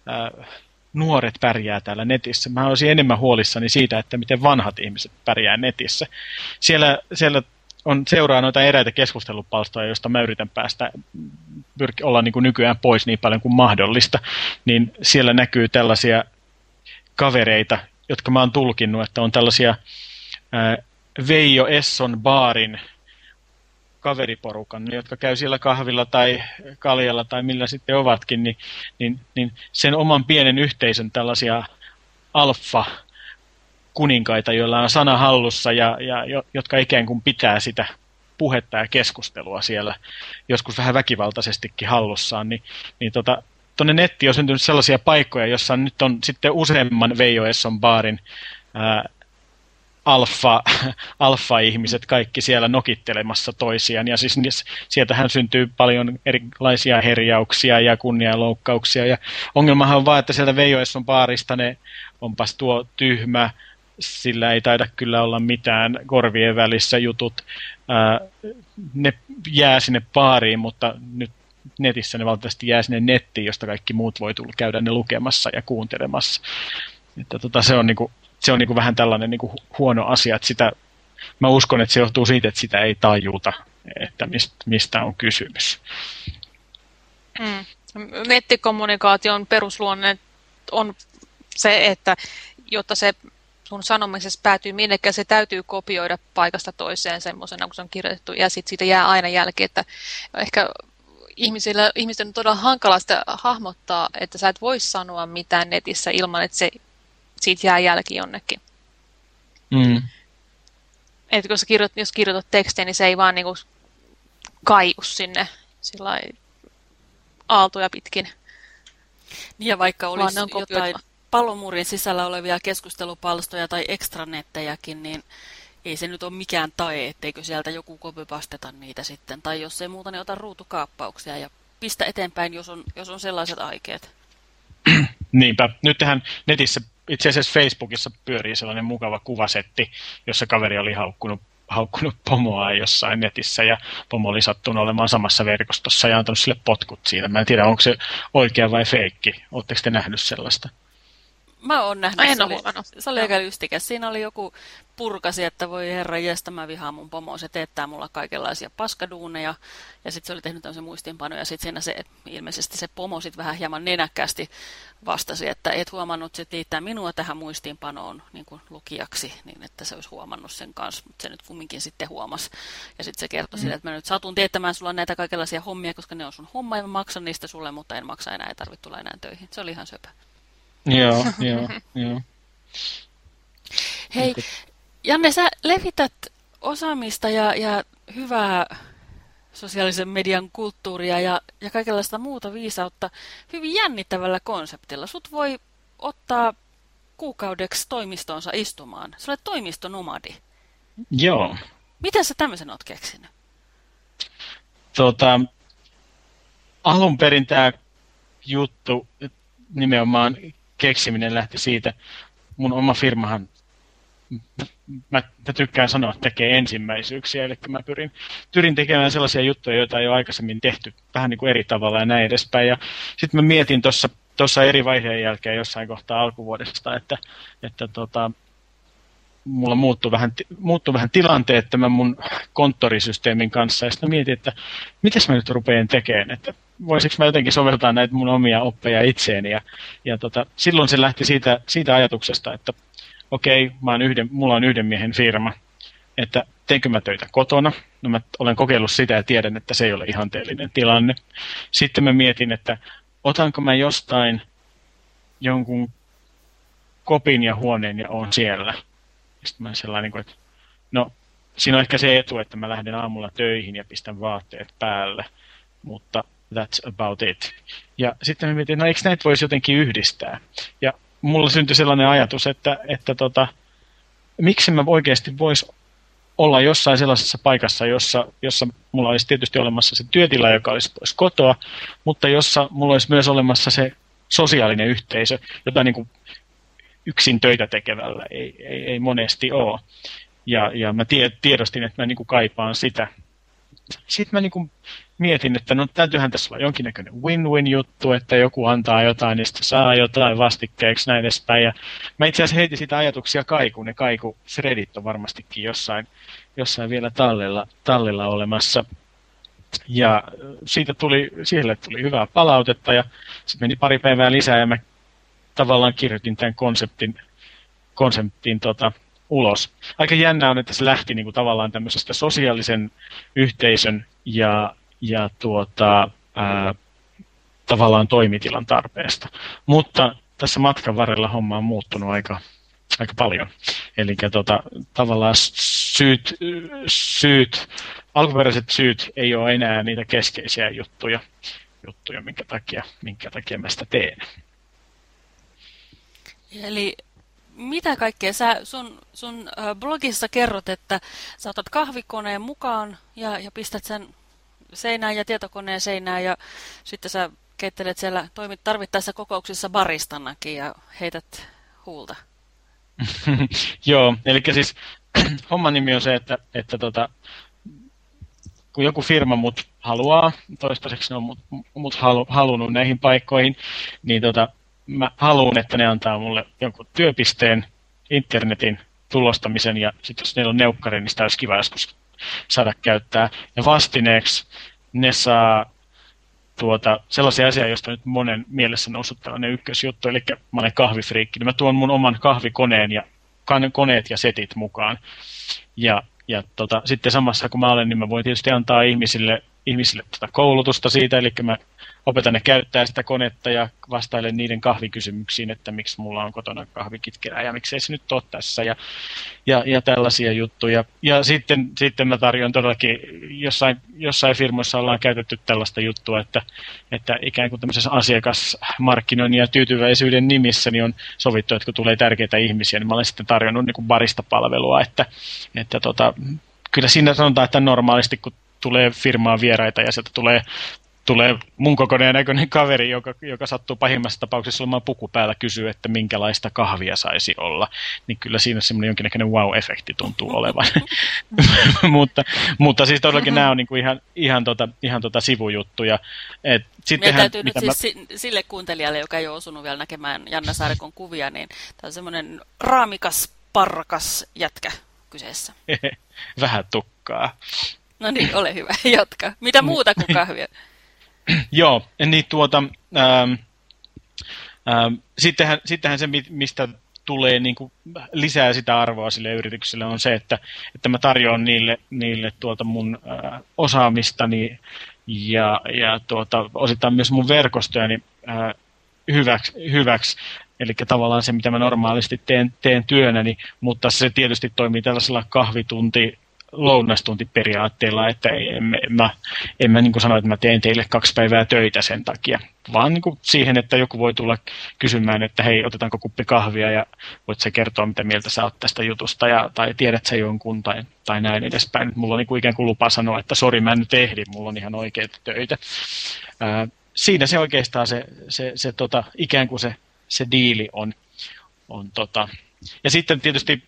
ää, nuoret pärjää täällä netissä. Mä olisin enemmän huolissani siitä, että miten vanhat ihmiset pärjää netissä. Siellä, siellä on seuraa noita eräitä keskustelupalstoja, joista mä yritän päästä olla niin kuin nykyään pois niin paljon kuin mahdollista, niin siellä näkyy tällaisia kavereita, jotka mä oon tulkinnut, että on tällaisia ää, Veijo Esson baarin kaveriporukan, jotka käy siellä kahvilla tai kaljalla tai millä sitten ovatkin, niin, niin, niin sen oman pienen yhteisön tällaisia alfa kuninkaita, joilla on sana hallussa ja, ja jotka ikään kuin pitää sitä puhetta ja keskustelua siellä joskus vähän väkivaltaisestikin hallussaan, niin, niin tota, tuonne nettiin on syntynyt sellaisia paikkoja, jossa nyt on sitten useamman Veijo Esson baarin ää, alfa, alfa-ihmiset kaikki siellä nokittelemassa toisiaan. Ja siis sieltähän syntyy paljon erilaisia herjauksia ja kunnianloukkauksia. Ja ongelmahan on vaan, että sieltä Veijoesson baarista ne onpas tuo tyhmä, sillä ei taida kyllä olla mitään korvien välissä jutut. Ää, ne jää sinne baariin, mutta nyt netissä ne valitettavasti jää sinne nettiin, josta kaikki muut voi tulla käydä ne lukemassa ja kuuntelemassa. Että tota, se on niinku se on niin kuin vähän tällainen niin kuin huono asia, että sitä, mä uskon, että se johtuu siitä, että sitä ei tajuta, että mistä, mistä on kysymys. Mm. Nettikommunikaation perusluonne on se, että jotta se sun sanomisessa päätyy minnekään, se täytyy kopioida paikasta toiseen semmoisena, kun se on kirjoitettu, ja sitten siitä jää aina jälkeen, että ehkä ihmisillä, ihmisten on todella hankala sitä hahmottaa, että sä et voi sanoa mitään netissä ilman, että se siitä jää jälki jonnekin. Mm. Et kun kirjoit, jos kirjoitat tekstiä, niin se ei vaan niinku kaiu sinne sillä aaltoja pitkin. Niin ja vaikka olisi jotain palomuurin sisällä olevia keskustelupalstoja tai ekstranettejäkin, niin ei se nyt ole mikään tae, etteikö sieltä joku kopipasteta niitä sitten. Tai jos ei muuta, niin ota ruutukaappauksia ja pistä eteenpäin, jos on, jos on sellaiset aikeet. Niinpä. Nyt tähän netissä itse asiassa Facebookissa pyörii sellainen mukava kuvasetti, jossa kaveri oli haukkunut, haukkunut pomoa jossain netissä ja pomo oli sattunut olemaan samassa verkostossa ja antanut sille potkut siitä. Mä en tiedä, onko se oikea vai feikki. Oletteko te nähnyt sellaista? Mä oon nähnyt. En se, oli, se oli aika ystikäs. Siinä oli joku purkasi, että voi herra jestä, mä vihaan mun pomoa, se teettää mulla kaikenlaisia paskaduuneja. Ja sitten se oli tehnyt tämmöisen muistiinpanoja, ja sitten siinä se, ilmeisesti se pomo sitten vähän hieman nenäkkästi vastasi, että et huomannut sit liittää minua tähän muistiinpanoon niin kuin lukijaksi, niin että se olisi huomannut sen kanssa, mutta se nyt kumminkin sitten huomasi. Ja sitten se kertoi mm. sille, että mä nyt satun teettämään sulla näitä kaikenlaisia hommia, koska ne on sun homma, ja mä maksan niistä sulle, mutta en maksa enää, ei tarvitse tulla enää töihin. Se oli ihan söpä. Joo, joo, joo. Hei, Janne, sä levität osaamista ja, ja hyvää sosiaalisen median kulttuuria ja, ja kaikenlaista muuta viisautta hyvin jännittävällä konseptilla. Sut voi ottaa kuukaudeksi toimistonsa istumaan. Sä olet toimistonomadi. Joo. Miten sä tämmöisen oot keksinyt? Tota, alun perin tämä juttu nimenomaan keksiminen lähti siitä. Mun oma firmahan mä, mä tykkään sanoa, että tekee ensimmäisyyksiä, eli mä pyrin, pyrin tekemään sellaisia juttuja, joita ei ole aikaisemmin tehty vähän niin kuin eri tavalla ja näin edespäin. Ja sitten mä mietin tuossa tuossa eri vaiheen jälkeen jossain kohtaa alkuvuodesta, että, että tota, mulla muuttui vähän, muuttui vähän tilanteet tämän mun konttorisysteemin kanssa, ja sitten mietin, että miten mä nyt rupean tekemään, että voisiko mä jotenkin soveltaa näitä mun omia oppeja itseeni, ja, ja tota, silloin se lähti siitä, siitä ajatuksesta, että okei, oon yhden, mulla on yhden miehen firma, että teenkö mä töitä kotona, no mä olen kokeillut sitä ja tiedän, että se ei ole ihanteellinen tilanne. Sitten mä mietin, että otanko mä jostain jonkun kopin ja huoneen ja on siellä. Sitten mä sellainen, että no siinä on ehkä se etu, että mä lähden aamulla töihin ja pistän vaatteet päälle, mutta that's about it. Ja sitten mä mietin, no eikö näitä voisi jotenkin yhdistää? Ja mulla syntyi sellainen ajatus, että, että tota, miksi mä oikeasti vois olla jossain sellaisessa paikassa, jossa, jossa mulla olisi tietysti olemassa se työtila, joka olisi pois kotoa, mutta jossa mulla olisi myös olemassa se sosiaalinen yhteisö, jota niin kuin yksin töitä tekevällä ei, ei, ei monesti ole. Ja, ja mä tiedostin, että mä niin kuin kaipaan sitä. Sitten mä niin kuin mietin, että no täytyyhän tässä olla jonkinnäköinen win-win juttu, että joku antaa jotain, niin sitten saa jotain vastikkeeksi näin edespäin. Ja mä itse asiassa heitin sitä ajatuksia kaikuun, ne kaiku Threadit on varmastikin jossain, jossain vielä tallella, tallella olemassa. Ja siitä tuli, siellä tuli hyvää palautetta ja sitten meni pari päivää lisää ja mä tavallaan kirjoitin tämän konseptin, konseptin tota, ulos. Aika jännä on, että se lähti niin kuin, tavallaan tämmöisestä sosiaalisen yhteisön ja ja tuota, ää, tavallaan toimitilan tarpeesta. Mutta tässä matkan varrella homma on muuttunut aika, aika paljon. Eli tota, tavallaan syyt, syyt, alkuperäiset syyt ei ole enää niitä keskeisiä juttuja, juttuja minkä, takia, minkä takia mä sitä teen. Eli mitä kaikkea sä sun, sun blogissa kerrot, että sä otat kahvikoneen mukaan ja, ja pistät sen seinään ja tietokoneen seinään ja sitten sä keittelet siellä, toimit tarvittaessa kokouksissa baristanakin ja heität huulta. Joo, eli siis homman nimi on se, että, että tota, kun joku firma mut haluaa, toistaiseksi ne on mut, mut halu, halunnut näihin paikkoihin, niin tota, mä haluan, että ne antaa mulle jonkun työpisteen, internetin tulostamisen ja sitten jos niillä on neukkari, niin sitä olisi kiva joskus saada käyttää. Ja vastineeksi ne saa tuota, sellaisia asioita, joista nyt monen mielessä noussut tällainen ykkösjuttu, eli mä olen kahvifriikki, niin mä tuon mun oman kahvikoneen ja koneet ja setit mukaan. Ja, ja tota, sitten samassa kun mä olen, niin mä voin tietysti antaa ihmisille, ihmisille tota koulutusta siitä, eli mä opetan ne käyttää sitä konetta ja vastailen niiden kahvikysymyksiin, että miksi mulla on kotona kahvikitkerä ja miksei se nyt ole tässä ja, ja, ja tällaisia juttuja. Ja sitten, sitten mä tarjoan todellakin, jossain, jossain firmoissa ollaan käytetty tällaista juttua, että, että ikään kuin tämmöisessä asiakasmarkkinoinnin ja tyytyväisyyden nimissä niin on sovittu, että kun tulee tärkeitä ihmisiä, niin mä olen sitten tarjonnut niin kuin barista-palvelua, että, että tota, kyllä siinä sanotaan, että normaalisti kun tulee firmaan vieraita ja sieltä tulee tulee mun kokoinen näköinen kaveri, joka, joka sattuu pahimmassa tapauksessa olemaan puku päällä kysyä, että minkälaista kahvia saisi olla, niin kyllä siinä semmoinen jonkinnäköinen wow-efekti tuntuu olevan. mutta, mutta siis todellakin nämä on niinku ihan, ihan, tota, ihan tota sivujuttuja. Et sittenhän, täytyy nyt mä... siis sille kuuntelijalle, joka ei ole osunut vielä näkemään Janna Saarikon kuvia, niin tämä on semmoinen raamikas, parkas jätkä kyseessä. Vähän tukkaa. No niin, ole hyvä, jatka. Mitä muuta kuin kahvia? Joo, niin tuota, ähm, ähm, sittenhän, sittenhän se, mistä tulee niin kuin lisää sitä arvoa sille yritykselle on se, että, että mä tarjoan niille, niille tuota mun äh, osaamistani ja, ja tuota, osittain myös mun verkostojani äh, hyväksi, hyväksi. Eli tavallaan se, mitä mä normaalisti teen, teen työnäni, mutta se tietysti toimii tällaisella kahvitunti lounastuntiperiaatteella, että en, mä, en mä niin sano, että mä teen teille kaksi päivää töitä sen takia, vaan niin siihen, että joku voi tulla kysymään, että hei, otetaanko kuppi kahvia ja voit se kertoa, mitä mieltä sä oot tästä jutusta, ja, tai tiedät sä jonkun tai, tai näin edespäin. Mulla on niin kuin ikään kuin lupa sanoa, että sori, mä en nyt ehdi, mulla on ihan oikeita töitä. Ää, siinä se oikeastaan se, se, se tota, ikään kuin se, se diili on. on tota. Ja sitten tietysti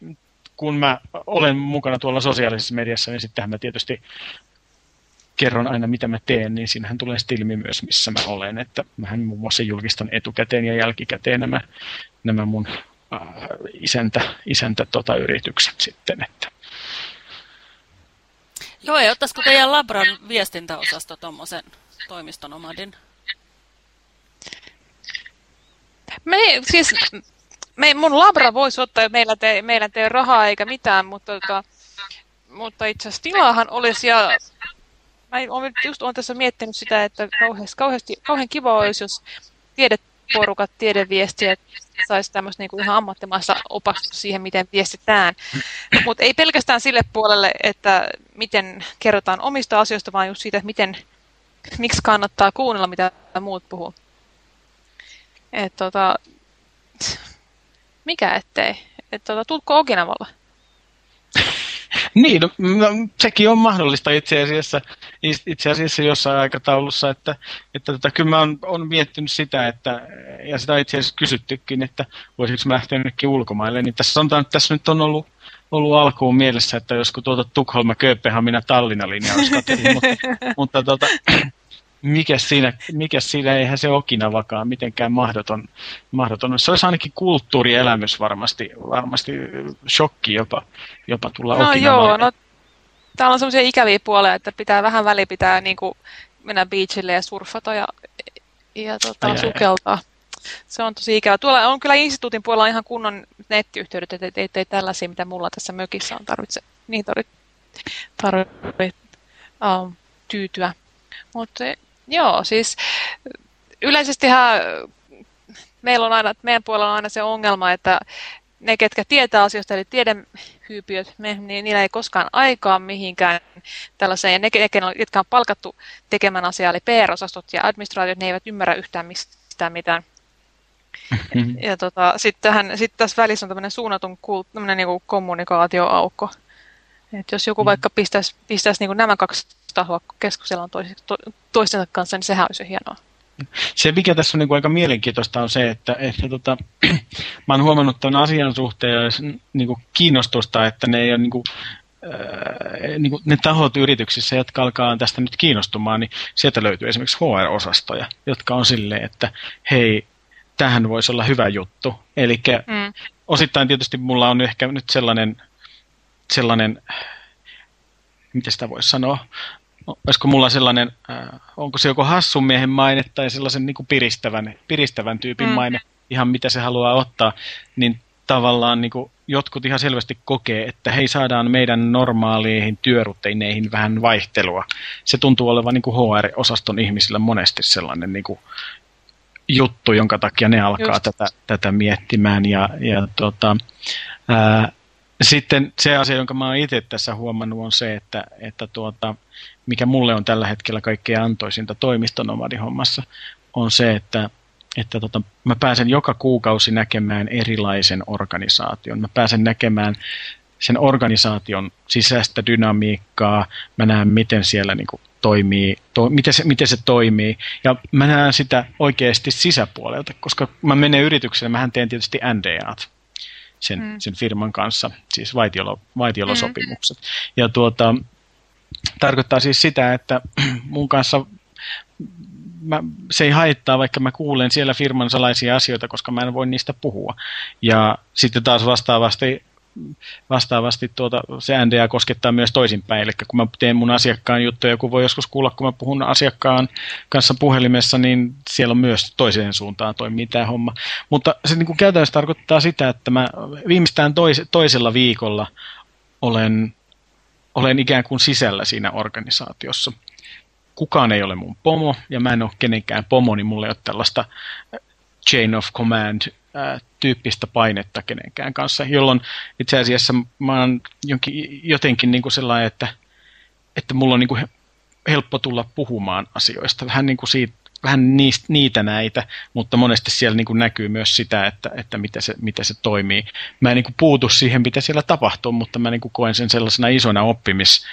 kun mä olen mukana tuolla sosiaalisessa mediassa, niin sittenhän mä tietysti kerron aina, mitä mä teen, niin siinähän tulee ilmi myös, missä mä olen. Että mähän muun muassa julkistan etukäteen ja jälkikäteen nämä, nämä mun äh, isäntä, isäntä tota, yritykset sitten. Että. Joo, ja ottaisiko teidän Labran viestintäosasto tuommoisen toimistonomadin? Me, siis, me, mun Labra voisi ottaa, meillä, te, meillä ei rahaa eikä mitään, mutta, tota, mutta itse asiassa tilaahan olisi ja mä olen just olen tässä miettinyt sitä, että kauheasti, kauheasti, kauhean kiva olisi, jos tiedeporukat, tiedeviestiä saisi tämmöistä niin kuin ihan ammattimaista opastusta siihen, miten viestitään. Mutta ei pelkästään sille puolelle, että miten kerrotaan omista asioista, vaan just siitä, että miten, miksi kannattaa kuunnella, mitä muut puhuu. Et tota, mikä ettei? Et tota, tuutko Okinavalla? Niin, no, no, sekin on mahdollista itse asiassa, itse asiassa jossain aikataulussa, että, että tota, kyllä mä oon, on miettinyt sitä, että, ja sitä itse asiassa kysyttykin, että voisiko mä lähteä jonnekin ulkomaille, niin tässä sanotaan, että tässä nyt on ollut, ollut alkuun mielessä, että joskus tuota Tukholma, Kööpenhamina, Tallinna linja olisi mutta, mutta tota, mikä siinä, mikä siinä, eihän se Okinavakaan mitenkään mahdoton, mahdoton. Se olisi ainakin kulttuurielämys varmasti, varmasti shokki jopa, jopa tulla no. Joo, no täällä on sellaisia ikäviä puoleja, että pitää vähän väliä pitää niin kuin mennä beachille ja surfata ja, ja tota, ai, sukeltaa. Se on tosi ikävä. Tuolla on kyllä instituutin puolella ihan kunnon nettiyhteydet, että ei, ei, ei tällaisia, mitä mulla tässä mökissä on tarvitse, niin tarvitse, tarvitse um, tyytyä. Mutta Joo, siis yleisestihän meillä on aina, meidän puolella on aina se ongelma, että ne, ketkä tietää asioista, eli tiedehyypiöt, me, niin niillä ei koskaan aikaa mihinkään tällaiseen. Ja ne, ketkä on palkattu tekemään asiaa, eli PR-osastot ja administraatiot, ne eivät ymmärrä yhtään mistään mitään. Mm-hmm. Ja tota, sitten sit tässä välissä on tämmöinen suunnatun kult, tämmöinen niin kommunikaatioaukko. Et jos joku mm. vaikka pistäisi, pistäisi niin nämä kaksi tahoa keskustellaan to, toistensa kanssa, niin sehän olisi jo hienoa. Se, mikä tässä on niin kuin aika mielenkiintoista, on se, että, että tota, mä oon huomannut tämän asian suhteen niin kuin kiinnostusta, että ne ei ole niin kuin, äh, niin kuin ne tahot yrityksissä, jotka alkaa tästä nyt kiinnostumaan, niin sieltä löytyy esimerkiksi HR-osastoja, jotka on silleen, että hei, tähän voisi olla hyvä juttu. Eli mm. osittain tietysti mulla on ehkä nyt sellainen, sellainen miten sitä voisi sanoa, olisiko mulla sellainen, äh, onko se joko hassun miehen maine tai sellaisen niin kuin piristävän, piristävän tyypin mm. maine, ihan mitä se haluaa ottaa, niin tavallaan niin kuin jotkut ihan selvästi kokee, että hei saadaan meidän normaaliin työruteineihin vähän vaihtelua. Se tuntuu olevan niin kuin HR-osaston ihmisillä monesti sellainen niin kuin juttu, jonka takia ne alkaa tätä, tätä miettimään. Ja, ja tota, ää, sitten se asia, jonka mä oon itse tässä huomannut, on se, että, että tuota, mikä mulle on tällä hetkellä kaikkein antoisinta toimistonomadihommassa, on se, että, että tota, mä pääsen joka kuukausi näkemään erilaisen organisaation. Mä pääsen näkemään sen organisaation sisäistä dynamiikkaa, mä näen miten siellä niin kuin, toimii, to, miten, se, miten se toimii, ja mä näen sitä oikeasti sisäpuolelta, koska mä menen yritykseen, mähän teen tietysti NDAt sen, mm. sen firman kanssa, siis vaitiolo, vaitiolosopimukset. Mm. Ja tuota, tarkoittaa siis sitä, että mun kanssa mä, se ei haittaa, vaikka mä kuulen siellä firman salaisia asioita, koska mä en voi niistä puhua. Ja sitten taas vastaavasti vastaavasti tuota, se NDA koskettaa myös toisinpäin. Eli kun mä teen mun asiakkaan juttuja, kun voi joskus kuulla, kun mä puhun asiakkaan kanssa puhelimessa, niin siellä on myös toiseen suuntaan toimii tämä homma. Mutta se niin käytännössä tarkoittaa sitä, että mä viimeistään tois, toisella viikolla olen, olen ikään kuin sisällä siinä organisaatiossa. Kukaan ei ole mun pomo, ja mä en ole kenenkään pomo, niin mulla ei ole tällaista chain of command tyyppistä painetta kenenkään kanssa, jolloin itse asiassa mä oon jonkin, jotenkin niin kuin sellainen, että, että mulla on niin kuin helppo tulla puhumaan asioista, vähän niin kuin siitä, vähän niistä, niitä näitä, mutta monesti siellä niin kuin näkyy myös sitä, että, että miten, se, miten se toimii. Mä en niin kuin puutu siihen, mitä siellä tapahtuu, mutta mä niin kuin koen sen sellaisena isona oppimis,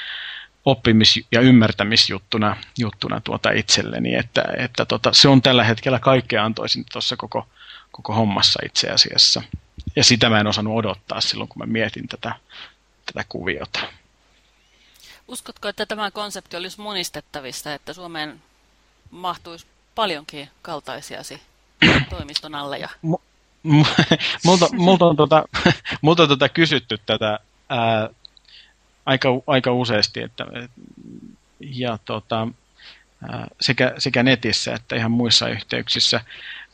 oppimis- ja ymmärtämisjuttuna juttuna tuota itselleni, että, että tota, se on tällä hetkellä kaikkea antoisin tuossa koko, koko hommassa itse asiassa. ja sitä mä en osannut odottaa silloin, kun mä mietin tätä, tätä kuviota. Uskotko, että tämä konsepti olisi monistettavissa, että Suomeen mahtuisi paljonkin kaltaisiasi toimiston alle? Ja... multa, multa, on tota, multa on tota kysytty tätä ää, aika, aika useasti, että, ja tota, ää, sekä, sekä netissä että ihan muissa yhteyksissä.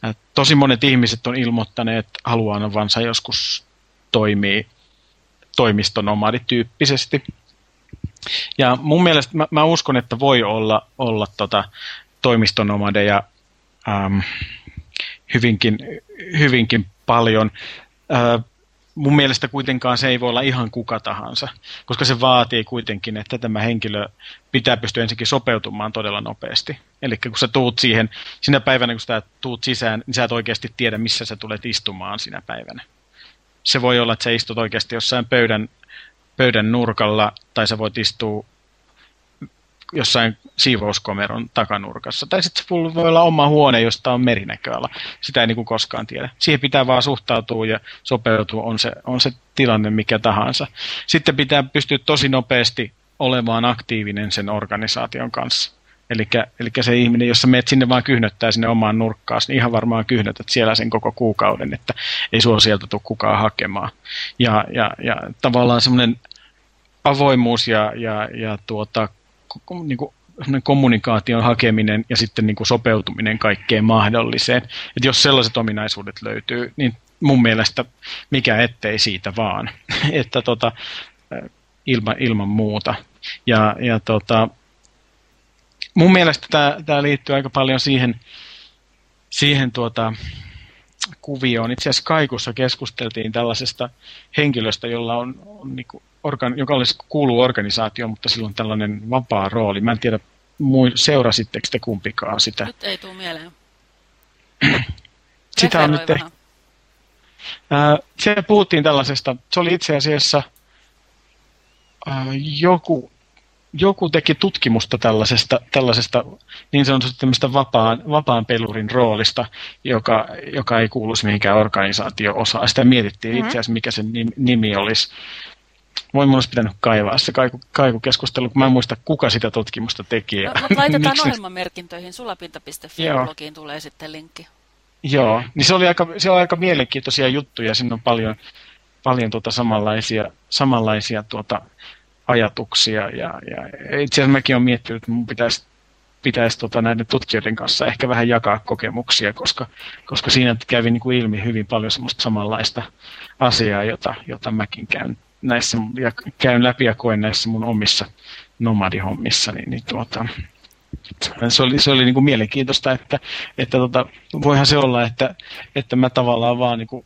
Ää, tosi monet ihmiset on ilmoittaneet haluavansa joskus toimii toimistonomadityyppisesti. Ja mun mielestä mä, mä uskon, että voi olla, olla tota, toimistonomadeja äm, hyvinkin, hyvinkin paljon. Ää, mun mielestä kuitenkaan se ei voi olla ihan kuka tahansa, koska se vaatii kuitenkin, että tämä henkilö pitää pystyä ensinnäkin sopeutumaan todella nopeasti. Eli kun sä tuut siihen, sinä päivänä kun sä tuut sisään, niin sä et oikeasti tiedä, missä sä tulet istumaan sinä päivänä. Se voi olla, että sä istut oikeasti jossain pöydän, pöydän nurkalla, tai sä voit istua jossain siivouskomeron takanurkassa. Tai sitten se voi olla oma huone, josta on merinäköala. Sitä ei niin kuin koskaan tiedä. Siihen pitää vaan suhtautua ja sopeutua, on se, on se tilanne mikä tahansa. Sitten pitää pystyä tosi nopeasti olemaan aktiivinen sen organisaation kanssa. Eli se ihminen, jos sä menet sinne vaan kyhnöttää sinne omaan nurkkaan, niin ihan varmaan kyhnötät siellä sen koko kuukauden, että ei sua sieltä tule kukaan hakemaan. Ja, ja, ja tavallaan semmoinen avoimuus ja, ja, ja tuota, niin kuin, kommunikaation hakeminen ja sitten niin kuin sopeutuminen kaikkeen mahdolliseen. Et jos sellaiset ominaisuudet löytyy, niin mun mielestä mikä ettei siitä vaan. että tota, ilma, ilman muuta. Ja, ja tota, mun mielestä tämä liittyy aika paljon siihen, siihen tuota, kuvioon. Itse asiassa Kaikussa keskusteltiin tällaisesta henkilöstä, jolla on, on niin kuin organ, joka olisi, kuuluu organisaatioon, mutta sillä on tällainen vapaa rooli. Mä en tiedä, seurasitteko te kumpikaan sitä? Nyt ei tule mieleen. sitä on nyt. Se puhuttiin tällaisesta, se oli itse asiassa ää, joku, joku teki tutkimusta tällaisesta, tällaisesta niin sanotusti vapaan, vapaan pelurin roolista, joka, joka ei kuuluisi mihinkään organisaatio-osaan. Sitä mietittiin mm-hmm. itse asiassa, mikä sen nimi olisi voi mun olisi pitänyt kaivaa se kaiku, kaikukeskustelu, kun mä en muista, kuka sitä tutkimusta teki. No, laitetaan ohjelmamerkintöihin, sulapinta.fi-blogiin tulee sitten linkki. Joo, niin se oli aika, se oli aika mielenkiintoisia juttuja, siinä on paljon, paljon tuota samanlaisia, samanlaisia tuota ajatuksia, ja, ja itse asiassa mäkin olen miettinyt, että mun pitäisi pitäisi tota, näiden tutkijoiden kanssa ehkä vähän jakaa kokemuksia, koska, koska siinä kävi niin kuin ilmi hyvin paljon semmoista samanlaista asiaa, jota, jota mäkin käyn näissä, ja käyn läpi ja koen näissä mun omissa nomadihommissa, niin, niin tuota, se oli, se oli niin kuin mielenkiintoista, että, että tota, voihan se olla, että, että mä tavallaan vaan niin kuin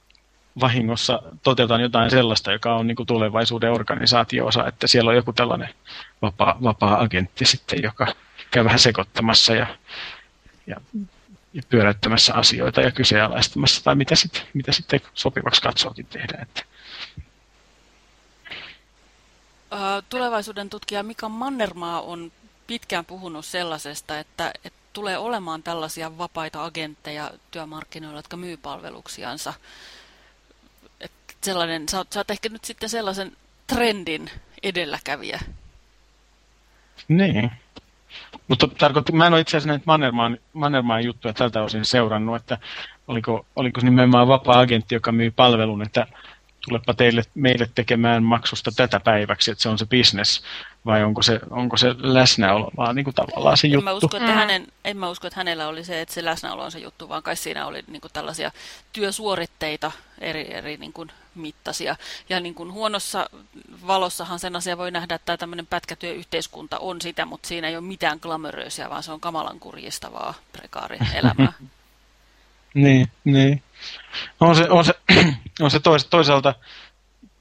vahingossa toteutan jotain sellaista, joka on niin kuin tulevaisuuden organisaatio-osa, että siellä on joku tällainen vapaa, vapaa agentti sitten, joka käy vähän sekoittamassa ja, ja, ja pyöräyttämässä asioita ja kyseenalaistamassa tai mitä, sit, mitä sitten sopivaksi katsookin tehdä. Että, tulevaisuuden tutkija Mika Mannermaa on pitkään puhunut sellaisesta, että, että tulee olemaan tällaisia vapaita agentteja työmarkkinoilla, jotka myy palveluksiansa. Sellainen, sä, oot, sä oot ehkä nyt sitten sellaisen trendin edelläkävijä. Niin. Mutta tarkoitti, mä en ole itse asiassa näitä Mannermaan, Mannermaan juttuja tältä osin seurannut, että oliko, oliko nimenomaan vapaa-agentti, joka myy palvelun, että tulepa teille, meille tekemään maksusta tätä päiväksi, että se on se business, vai onko se, onko se läsnäolo, vaan niin kuin tavallaan se en juttu. Mä usko, että mm. hänen, en mä usko, että hänellä oli se, että se läsnäolo on se juttu, vaan kai siinä oli niin kuin tällaisia työsuoritteita eri, eri niin kuin mittaisia. Ja niin kuin huonossa valossahan sen asia voi nähdä, että tämmöinen pätkätyöyhteiskunta on sitä, mutta siinä ei ole mitään glamoröisiä, vaan se on kamalan kurjistavaa prekaaria elämää. niin, niin. On se, on se, on se tois, toisaalta,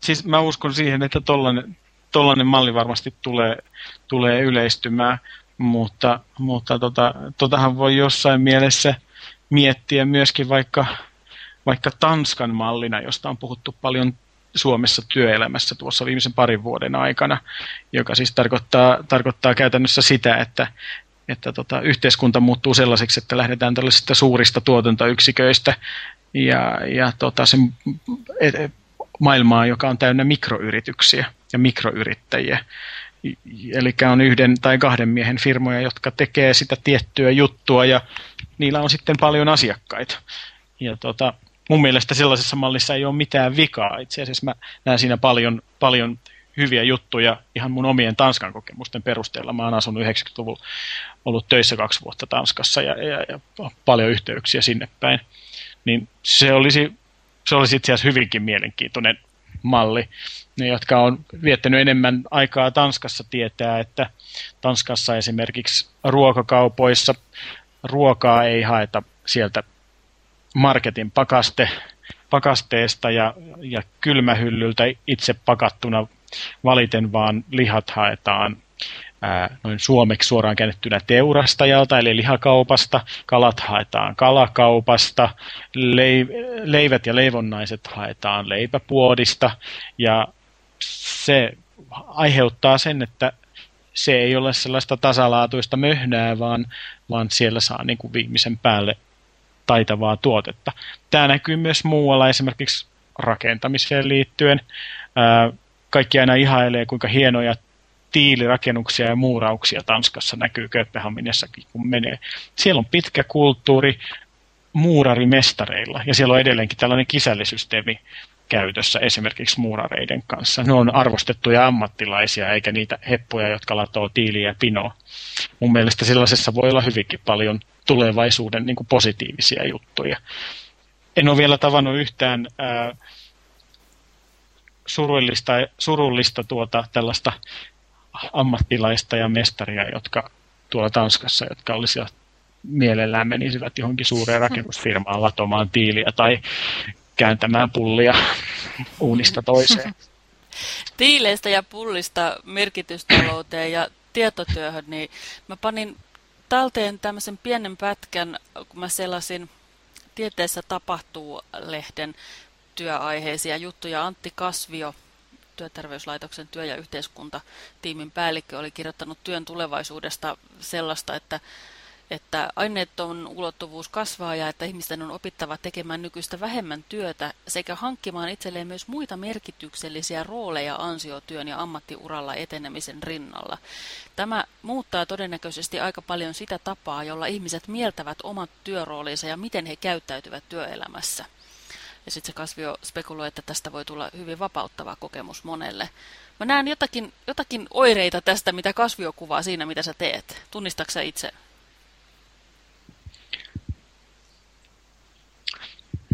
siis mä uskon siihen, että tollainen, tollainen malli varmasti tulee, tulee yleistymään, mutta, mutta tota, totahan voi jossain mielessä miettiä myöskin vaikka, vaikka Tanskan mallina, josta on puhuttu paljon Suomessa työelämässä tuossa viimeisen parin vuoden aikana, joka siis tarkoittaa, tarkoittaa käytännössä sitä, että, että tota, yhteiskunta muuttuu sellaiseksi, että lähdetään tällaisista suurista tuotantoyksiköistä ja, ja tota, se maailmaa, joka on täynnä mikroyrityksiä ja mikroyrittäjiä. Eli on yhden tai kahden miehen firmoja, jotka tekee sitä tiettyä juttua ja niillä on sitten paljon asiakkaita. Ja tota, mun mielestä sellaisessa mallissa ei ole mitään vikaa. Itse asiassa mä näen siinä paljon, paljon hyviä juttuja ihan mun omien Tanskan kokemusten perusteella. Mä oon asunut 90-luvulla, ollut töissä kaksi vuotta Tanskassa ja, ja, ja paljon yhteyksiä sinne päin. Niin se olisi, se olisi itse asiassa hyvinkin mielenkiintoinen malli. Ne, jotka on viettänyt enemmän aikaa Tanskassa, tietää, että Tanskassa esimerkiksi ruokakaupoissa ruokaa ei haeta sieltä marketin pakaste, pakasteesta ja, ja kylmähyllyltä itse pakattuna valiten, vaan lihat haetaan ää, noin suomeksi suoraan käännettynä teurastajalta, eli lihakaupasta, kalat haetaan kalakaupasta, leivät ja leivonnaiset haetaan leipäpuodista, ja se aiheuttaa sen, että se ei ole sellaista tasalaatuista möhnää, vaan, vaan siellä saa niin kuin viimeisen päälle taitavaa tuotetta. Tämä näkyy myös muualla, esimerkiksi rakentamiseen liittyen. Kaikki aina ihailee, kuinka hienoja tiilirakennuksia ja muurauksia Tanskassa näkyy Kööpenhaminassakin, kun menee. Siellä on pitkä kulttuuri muurarimestareilla, ja siellä on edelleenkin tällainen kisällisysteemi käytössä esimerkiksi muurareiden kanssa. Ne on arvostettuja ammattilaisia, eikä niitä heppoja, jotka latoo tiiliä ja pinoa. Mun mielestä sellaisessa voi olla hyvinkin paljon tulevaisuuden niin positiivisia juttuja. En ole vielä tavannut yhtään ää, surullista, surullista tuota, tällaista ammattilaista ja mestaria, jotka tuolla Tanskassa, jotka olisivat mielellään menisivät johonkin suureen rakennusfirmaan latomaan tiiliä tai kääntämään pullia uunista toiseen. Tiileistä ja pullista merkitystalouteen ja tietotyöhön, niin mä panin talteen tämmöisen pienen pätkän, kun mä selasin Tieteessä tapahtuu-lehden työaiheisia juttuja. Antti Kasvio, Työterveyslaitoksen työ- ja yhteiskuntatiimin päällikkö, oli kirjoittanut työn tulevaisuudesta sellaista, että että aineeton ulottuvuus kasvaa ja että ihmisten on opittava tekemään nykyistä vähemmän työtä sekä hankkimaan itselleen myös muita merkityksellisiä rooleja ansiotyön ja ammattiuralla etenemisen rinnalla. Tämä muuttaa todennäköisesti aika paljon sitä tapaa, jolla ihmiset mieltävät omat työroolinsa ja miten he käyttäytyvät työelämässä. Ja sitten se Kasvio spekuloi, että tästä voi tulla hyvin vapauttava kokemus monelle. Mä näen jotakin, jotakin oireita tästä, mitä Kasvio kuvaa siinä, mitä sä teet. Tunnistatko itse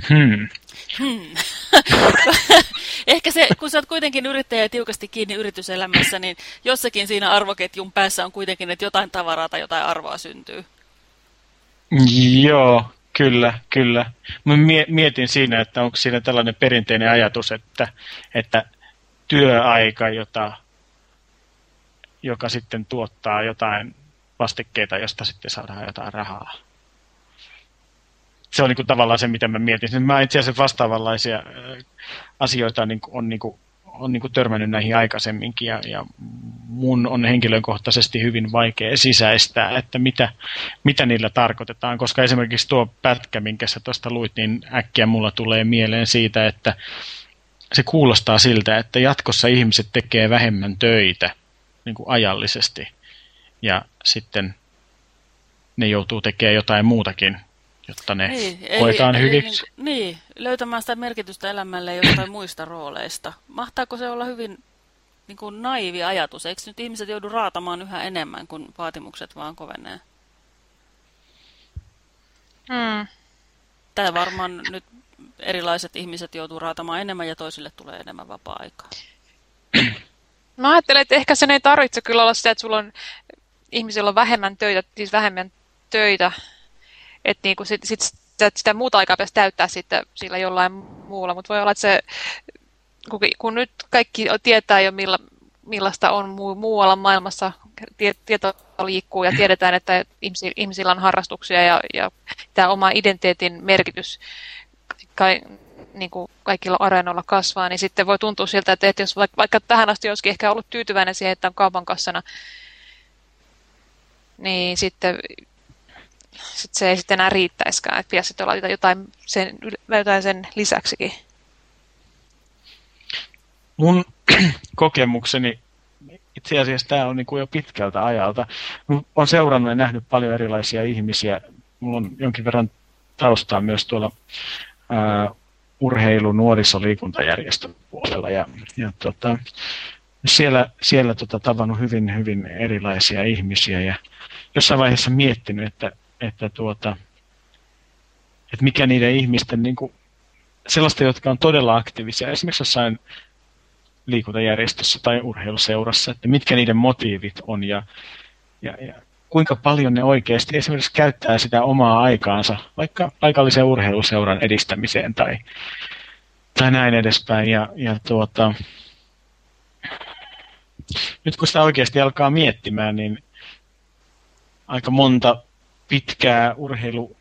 Hmm. Hmm. Ehkä se, kun sä oot kuitenkin yrittäjä tiukasti kiinni yrityselämässä, niin jossakin siinä arvoketjun päässä on kuitenkin, että jotain tavaraa tai jotain arvoa syntyy. Joo, kyllä, kyllä. Mä mietin siinä, että onko siinä tällainen perinteinen ajatus, että, että työaika, jota, joka sitten tuottaa jotain vastikkeita, josta sitten saadaan jotain rahaa se on niin kuin tavallaan se, mitä mä mietin. Mä itse asiassa vastaavanlaisia asioita niin kuin, on, niin kuin, on niin törmännyt näihin aikaisemminkin ja, ja mun on henkilökohtaisesti hyvin vaikea sisäistää, että mitä, mitä niillä tarkoitetaan, koska esimerkiksi tuo pätkä, minkä sä tuosta luit, niin äkkiä mulla tulee mieleen siitä, että se kuulostaa siltä, että jatkossa ihmiset tekee vähemmän töitä niin kuin ajallisesti ja sitten ne joutuu tekemään jotain muutakin jotta ne niin, koetaan eli, hyviksi. Eli, niin, niin, löytämään sitä merkitystä elämälle jostain muista rooleista. Mahtaako se olla hyvin niin kuin naivi ajatus? Eikö nyt ihmiset joudu raatamaan yhä enemmän, kun vaatimukset vaan kovenee? Hmm. Tämä varmaan nyt erilaiset ihmiset joutuu raatamaan enemmän ja toisille tulee enemmän vapaa-aikaa. Mä ajattelen, että ehkä sen ei tarvitse kyllä olla sitä, että sulla on ihmisillä on vähemmän töitä, siis vähemmän töitä että niin kuin sit, sit sitä, sitä muuta aikaa pitäisi täyttää sitten sillä jollain muulla, mutta voi olla, että se, kun, kun nyt kaikki tietää jo milla, millaista on muu, muualla maailmassa, tieto liikkuu ja tiedetään, että ihmisillä on harrastuksia ja, ja tämä oma identiteetin merkitys kai, niin kuin kaikilla areenoilla kasvaa, niin sitten voi tuntua siltä, että, että jos vaikka, vaikka tähän asti olisikin ehkä ollut tyytyväinen siihen, että on kaupan kassana niin sitten sit se ei sitten enää riittäisikään, että pitäisi olla jotain sen, jotain sen lisäksikin. Mun kokemukseni, itse asiassa tämä on niin kuin jo pitkältä ajalta. Olen seurannut ja nähnyt paljon erilaisia ihmisiä. Mulla on jonkin verran taustaa myös tuolla ää, urheilu nuorisoliikuntajärjestön puolella. Ja, ja tota, siellä, siellä tota, tavannut hyvin, hyvin erilaisia ihmisiä ja jossain vaiheessa miettinyt, että, että, tuota, että mikä niiden ihmisten niin kuin, sellaista, jotka on todella aktiivisia, esimerkiksi jossain liikuntajärjestössä tai urheiluseurassa, että mitkä niiden motiivit on ja, ja, ja kuinka paljon ne oikeasti esimerkiksi käyttää sitä omaa aikaansa vaikka paikallisen urheiluseuran edistämiseen tai, tai näin edespäin. Ja, ja tuota, nyt kun sitä oikeasti alkaa miettimään, niin aika monta pitkää urheilu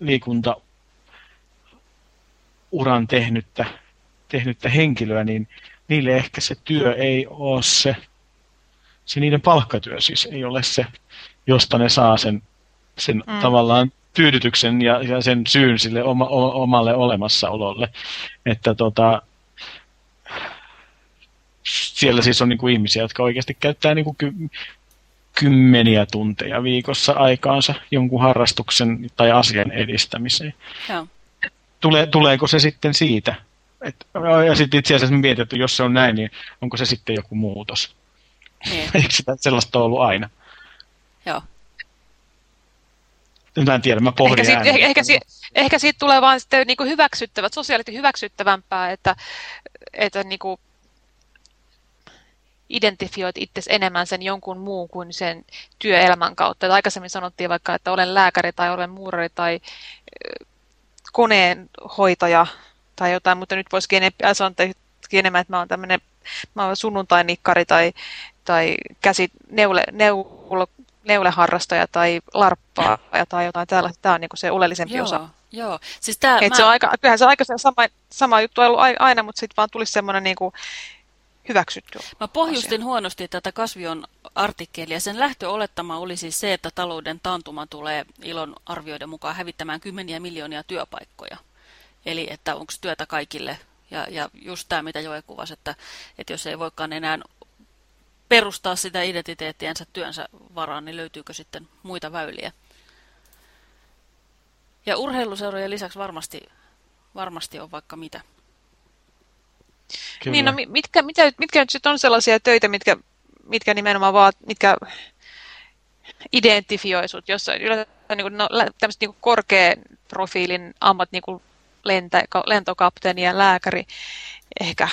liikunta uran tehnyttä, tehnyttä henkilöä, niin niille ehkä se työ ei ole se, se niiden palkkatyö siis ei ole se, josta ne saa sen, sen mm. tavallaan tyydytyksen ja, ja sen syyn sille oma, o, omalle olemassaololle. Että tota, siellä siis on niin kuin ihmisiä, jotka oikeasti käyttää niin kuin kymmeniä tunteja viikossa aikaansa jonkun harrastuksen tai asian edistämiseen. Joo. Tule, tuleeko se sitten siitä? Et, ja sitten itse asiassa mietin, että jos se on näin, niin onko se sitten joku muutos? Niin. Eikö sitä sellaista ollut aina? Joo. Mä en tiedä, mä pohdin ehkä, siitä, ehkä, siitä, ehkä siitä tulee vaan sitten niin hyväksyttävät, sosiaalisesti hyväksyttävämpää, että, että niin kuin identifioit itse enemmän sen jonkun muun kuin sen työelämän kautta. Että aikaisemmin sanottiin vaikka, että olen lääkäri tai olen muurari tai koneen hoitaja tai jotain, mutta nyt enemmän sanoa enemmän, että mä olen tämmöinen mä olen sunnuntainikkari tai, tai käsi, neule, neule, neuleharrastaja tai larppaa tai jotain tällaista. Tämä on niin se oleellisempi joo, osa. Joo, siis tämä... mä... se on aika, kyllähän se on aika sama, sama juttu ollut aina, mutta sitten vaan tulisi semmoinen niin kuin hyväksytty Mä pohjustin asia. huonosti tätä kasvion artikkelia. Sen lähtöolettama oli siis se, että talouden taantuma tulee ilon arvioiden mukaan hävittämään kymmeniä miljoonia työpaikkoja. Eli että onko työtä kaikille. Ja, ja just tämä, mitä Joe kuvasi, että, että jos ei voikaan enää perustaa sitä identiteettiänsä työnsä varaan, niin löytyykö sitten muita väyliä. Ja urheiluseurojen lisäksi varmasti, varmasti on vaikka mitä. Kyllä. Niin, no mitkä, mitkä, mitkä nyt sitten on sellaisia töitä, mitkä, mitkä nimenomaan vaat, mitkä identifioi sut, jos yleensä niin kuin, no, tämmöiset niin korkean profiilin ammat, niin kuin lentä, lentokapteeni ja lääkäri, ehkä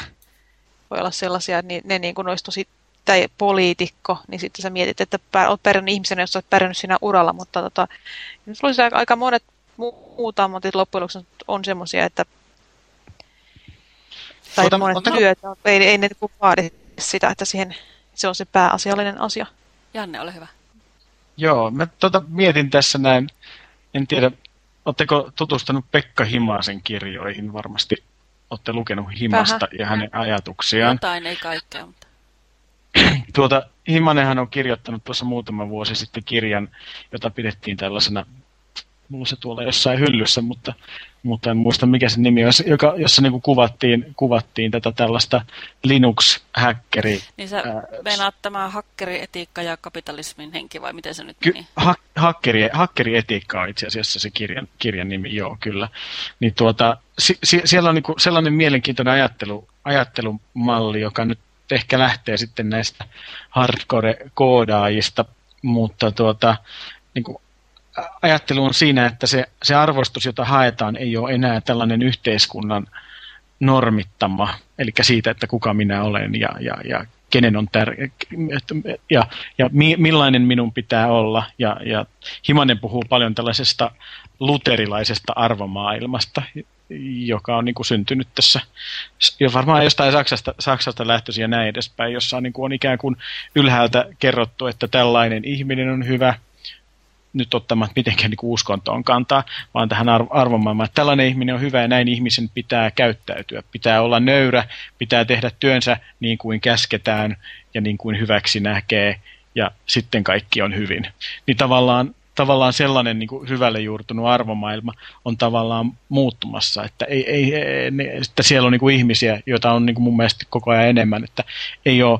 voi olla sellaisia, niin ne niin kuin olisi tosi tai poliitikko, niin sitten sä mietit, että olet pärjännyt ihmisenä, jos olet pärjännyt siinä uralla, mutta tota, nyt olisi aika monet muut ammatit loppujen lopuksi on semmoisia, että tai Ota, monet ota... työt, ei, ei ne vaadi sitä, että siihen se on se pääasiallinen asia. Janne, ole hyvä. Joo, mä tota, mietin tässä näin, en tiedä, oletteko tutustunut Pekka Himasen kirjoihin varmasti? Olette lukenut Himasta Vähä. ja hänen ajatuksiaan. Jotain, ei kaikkea, mutta... Tuota, Himanenhan on kirjoittanut tuossa muutama vuosi sitten kirjan, jota pidettiin tällaisena mulla se tuolla jossain hyllyssä, mutta, mutta en muista mikä se nimi on, joka, jossa niin kuvattiin, kuvattiin tätä tällaista Linux-häkkeri. Niin sä meinaat tämä hakkerietiikka ja kapitalismin henki vai miten se nyt meni? Ha, hakkeri, hakkerietiikka on itse asiassa se kirjan, kirjan nimi, joo kyllä. Niin tuota, si, si, siellä on niin sellainen mielenkiintoinen ajattelu, ajattelumalli, joka nyt ehkä lähtee sitten näistä hardcore-koodaajista, mutta tuota, niin kuin ajattelu on siinä, että se, se arvostus, jota haetaan, ei ole enää tällainen yhteiskunnan normittama, eli siitä, että kuka minä olen ja, ja, ja kenen on tärkeä, ja, ja mi, millainen minun pitää olla. Ja, ja Himanen puhuu paljon tällaisesta luterilaisesta arvomaailmasta, joka on niin kuin syntynyt tässä, jo varmaan jostain Saksasta, Saksasta lähtöisiä näin edespäin, jossa on, niin kuin on ikään kuin ylhäältä kerrottu, että tällainen ihminen on hyvä, nyt ottamaan mitenkään niin uskontoon kantaa, vaan tähän arvomaailmaan, että tällainen ihminen on hyvä ja näin ihmisen pitää käyttäytyä. Pitää olla nöyrä, pitää tehdä työnsä niin kuin käsketään ja niin kuin hyväksi näkee ja sitten kaikki on hyvin. Niin tavallaan, tavallaan sellainen niin kuin hyvälle juurtunut arvomaailma on tavallaan muuttumassa, että, ei, ei, että siellä on niin kuin ihmisiä, joita on niin kuin mun mielestä koko ajan enemmän, että ei ole,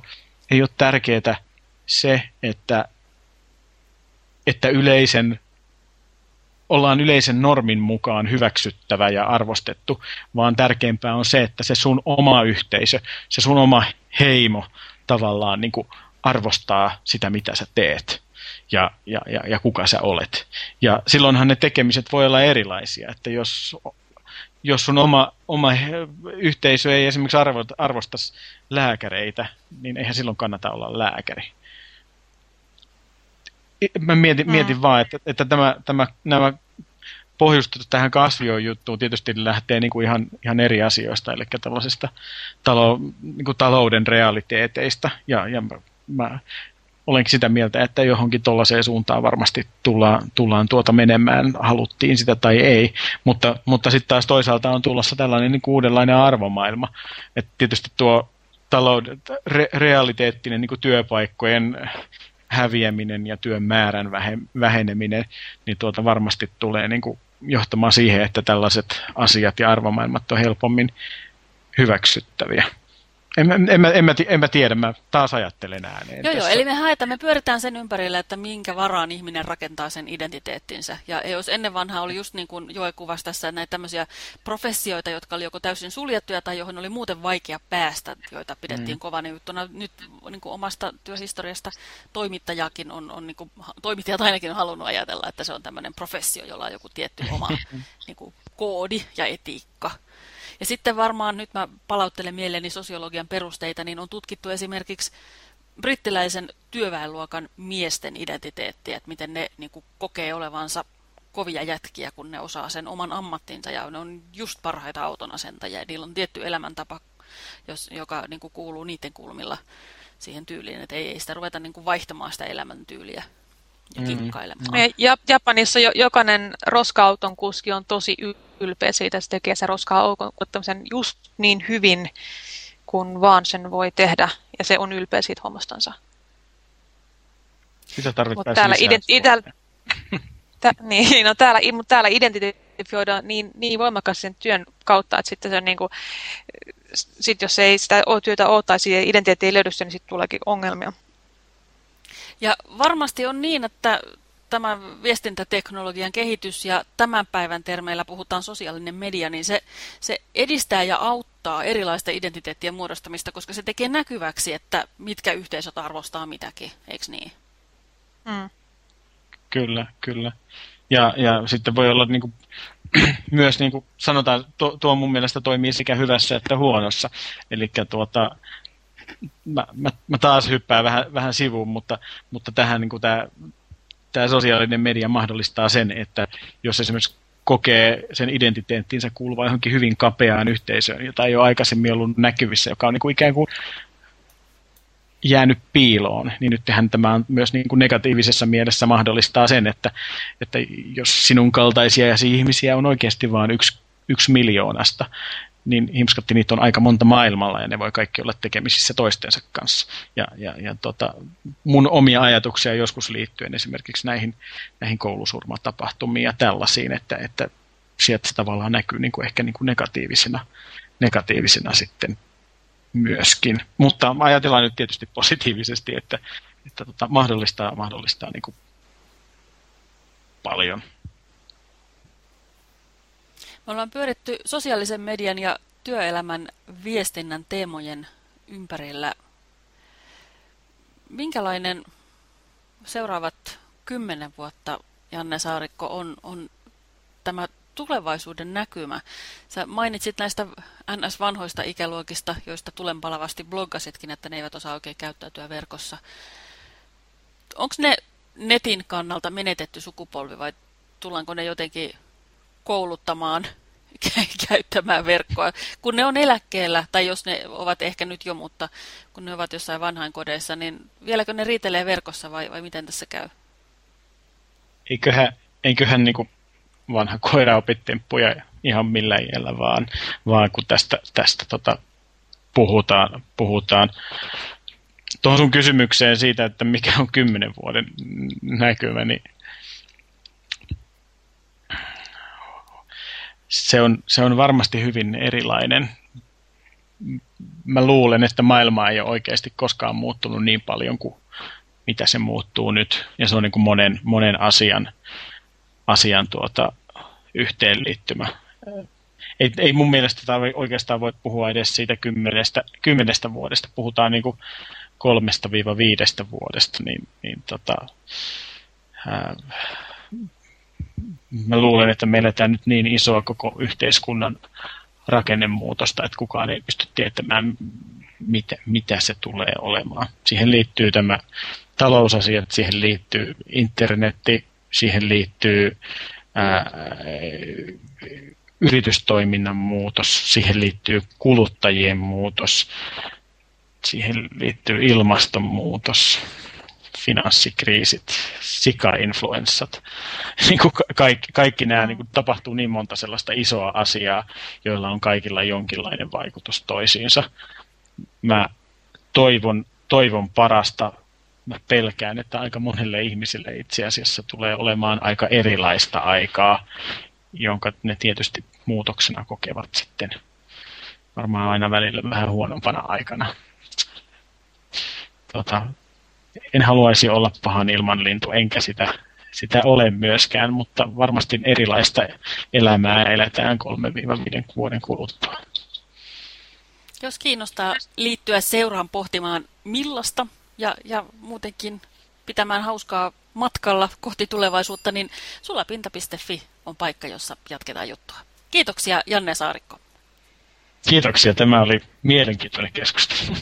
ei ole tärkeää se, että, että yleisen ollaan yleisen normin mukaan hyväksyttävä ja arvostettu, vaan tärkeämpää on se, että se sun oma yhteisö, se sun oma heimo tavallaan niin kuin arvostaa sitä, mitä sä teet ja, ja, ja, ja kuka sä olet. Ja silloinhan ne tekemiset voi olla erilaisia, että jos, jos sun oma, oma yhteisö ei esimerkiksi arvosta lääkäreitä, niin eihän silloin kannata olla lääkäri mä mietin, mm. mietin vaan, että, että tämä, tämä, nämä pohjustetut tähän kasvioon juttuun tietysti lähtee niin kuin ihan, ihan eri asioista, eli tällaisista talo, niin kuin talouden realiteeteista. Ja, ja mä, mä olenkin sitä mieltä, että johonkin tuollaiseen suuntaan varmasti tullaan, tullaan tuota menemään, haluttiin sitä tai ei. Mutta, mutta sitten taas toisaalta on tulossa tällainen niin kuin uudenlainen arvomaailma. että tietysti tuo talouden, re, realiteettinen niin kuin työpaikkojen häviäminen ja työn määrän väheneminen, niin tuota varmasti tulee niin kuin johtamaan siihen, että tällaiset asiat ja arvomaailmat on helpommin hyväksyttäviä. En, en, en, en, mä, en mä tiedä, mä taas ajattelen ääneen. Joo, tässä. joo, eli me haetaan, me pyöritään sen ympärille, että minkä varaan ihminen rakentaa sen identiteettinsä. Ja jos ennen vanhaa oli just niin kuin Joe kuvasi tässä näitä tämmöisiä professioita, jotka oli joko täysin suljettuja tai johon oli muuten vaikea päästä, joita pidettiin mm. kovana juttuna. Nyt niin kuin omasta työhistoriasta toimittajakin on, on niin kuin, toimittajat ainakin on halunnut ajatella, että se on tämmöinen professio, jolla on joku tietty oma niin kuin, koodi ja etiikka. Ja sitten varmaan, nyt mä palauttelen mieleeni sosiologian perusteita, niin on tutkittu esimerkiksi brittiläisen työväenluokan miesten identiteettiä, että miten ne niin kuin, kokee olevansa kovia jätkiä, kun ne osaa sen oman ammattinsa ja ne on just parhaita autonasentajia. Niillä on tietty elämäntapa, jos, joka niin kuin, kuuluu niiden kulmilla siihen tyyliin, että ei, ei sitä ruveta niin kuin, vaihtamaan sitä elämäntyyliä ja mm. kinkkailemaan. Mm. Ja Japanissa jo, jokainen roska-auton kuski on tosi ylpeä siitä, että se tekee se roska-auton just niin hyvin, kun vaan sen voi tehdä. Ja se on ylpeä siitä hommastansa. Sitä tarvittaisiin täällä lisää. tä, niin, no täällä, mutta täällä identifioidaan niin, niin voimakkaasti sen työn kautta, että sitten se on niin kuin, sit jos ei sitä työtä ole tai identiteetti ei löydy, niin sitten tuleekin ongelmia. Ja varmasti on niin, että tämä viestintäteknologian kehitys ja tämän päivän termeillä puhutaan sosiaalinen media, niin se, se edistää ja auttaa erilaista identiteettien muodostamista, koska se tekee näkyväksi, että mitkä yhteisöt arvostaa mitäkin, eikö niin? Mm. Kyllä, kyllä. Ja, ja sitten voi olla niin kuin, myös, niin kuin sanotaan, tuo, tuo mun mielestä toimii sekä hyvässä että huonossa. Eli tuota, mä, mä, mä taas hyppään vähän, vähän sivuun, mutta, mutta tähän niin tämä, tämä sosiaalinen media mahdollistaa sen, että jos esimerkiksi kokee sen identiteettinsä kuuluva johonkin hyvin kapeaan yhteisöön, jota ei ole aikaisemmin ollut näkyvissä, joka on niin kuin ikään kuin jäänyt piiloon, niin nythän tämä on myös niin kuin negatiivisessa mielessä mahdollistaa sen, että, että jos sinun kaltaisia ihmisiä on oikeasti vain yksi, yksi miljoonasta, niin himskatti niitä on aika monta maailmalla ja ne voi kaikki olla tekemisissä toistensa kanssa. Ja, ja, ja tota, mun omia ajatuksia joskus liittyen esimerkiksi näihin, näihin koulusurmatapahtumiin ja tällaisiin, että, että sieltä tavallaan näkyy niin kuin ehkä niin kuin negatiivisena, negatiivisena sitten myöskin. Mutta ajatellaan nyt tietysti positiivisesti, että, että tota, mahdollistaa, mahdollistaa niin kuin paljon. Me ollaan pyöritty sosiaalisen median ja työelämän viestinnän teemojen ympärillä. Minkälainen seuraavat kymmenen vuotta, Janne Saarikko, on, on tämä tulevaisuuden näkymä? Sä mainitsit näistä NS-vanhoista ikäluokista, joista tulenpalavasti bloggasitkin, että ne eivät osaa oikein käyttäytyä verkossa. Onko ne netin kannalta menetetty sukupolvi vai tullaanko ne jotenkin kouluttamaan käyttämään verkkoa, kun ne on eläkkeellä, tai jos ne ovat ehkä nyt jo, mutta kun ne ovat jossain vanhainkodeissa, niin vieläkö ne riitelee verkossa vai, vai miten tässä käy? Eiköhän, eiköhän niin vanha koira opi temppuja ihan millä iällä vaan, vaan kun tästä, tästä tota, puhutaan, puhutaan tuohon sun kysymykseen siitä, että mikä on kymmenen vuoden näkymä, niin se on, se on varmasti hyvin erilainen. Mä luulen, että maailma ei ole oikeasti koskaan muuttunut niin paljon kuin mitä se muuttuu nyt. Ja se on niin kuin monen, monen asian, asian tuota, yhteenliittymä. Ei, ei mun mielestä oikeastaan voi puhua edes siitä kymmenestä, kymmenestä vuodesta. Puhutaan niin kuin kolmesta viiva viidestä vuodesta, niin, niin tota, ää, mä luulen, että me eletään nyt niin isoa koko yhteiskunnan rakennemuutosta, että kukaan ei pysty tietämään, mitä, mitä se tulee olemaan. Siihen liittyy tämä talousasiat, siihen liittyy internetti, siihen liittyy ää, yritystoiminnan muutos, siihen liittyy kuluttajien muutos, siihen liittyy ilmastonmuutos, finanssikriisit, sika-influenssat. Niin kuin kaikki, kaikki nämä niin kuin tapahtuu niin monta sellaista isoa asiaa, joilla on kaikilla jonkinlainen vaikutus toisiinsa. Mä toivon, toivon parasta. Mä pelkään, että aika monelle ihmiselle itse asiassa tulee olemaan aika erilaista aikaa, jonka ne tietysti muutoksena kokevat sitten varmaan aina välillä vähän huonompana aikana. Tota, en haluaisi olla pahan ilmanlintu, enkä sitä, sitä ole myöskään, mutta varmasti erilaista elämää eletään 3-5 vuoden kuluttua. Jos kiinnostaa liittyä seuraan pohtimaan millaista ja, ja muutenkin pitämään hauskaa matkalla kohti tulevaisuutta, niin sulapinta.fi on paikka, jossa jatketaan juttua. Kiitoksia Janne Saarikko. Kiitoksia, tämä oli mielenkiintoinen keskustelu.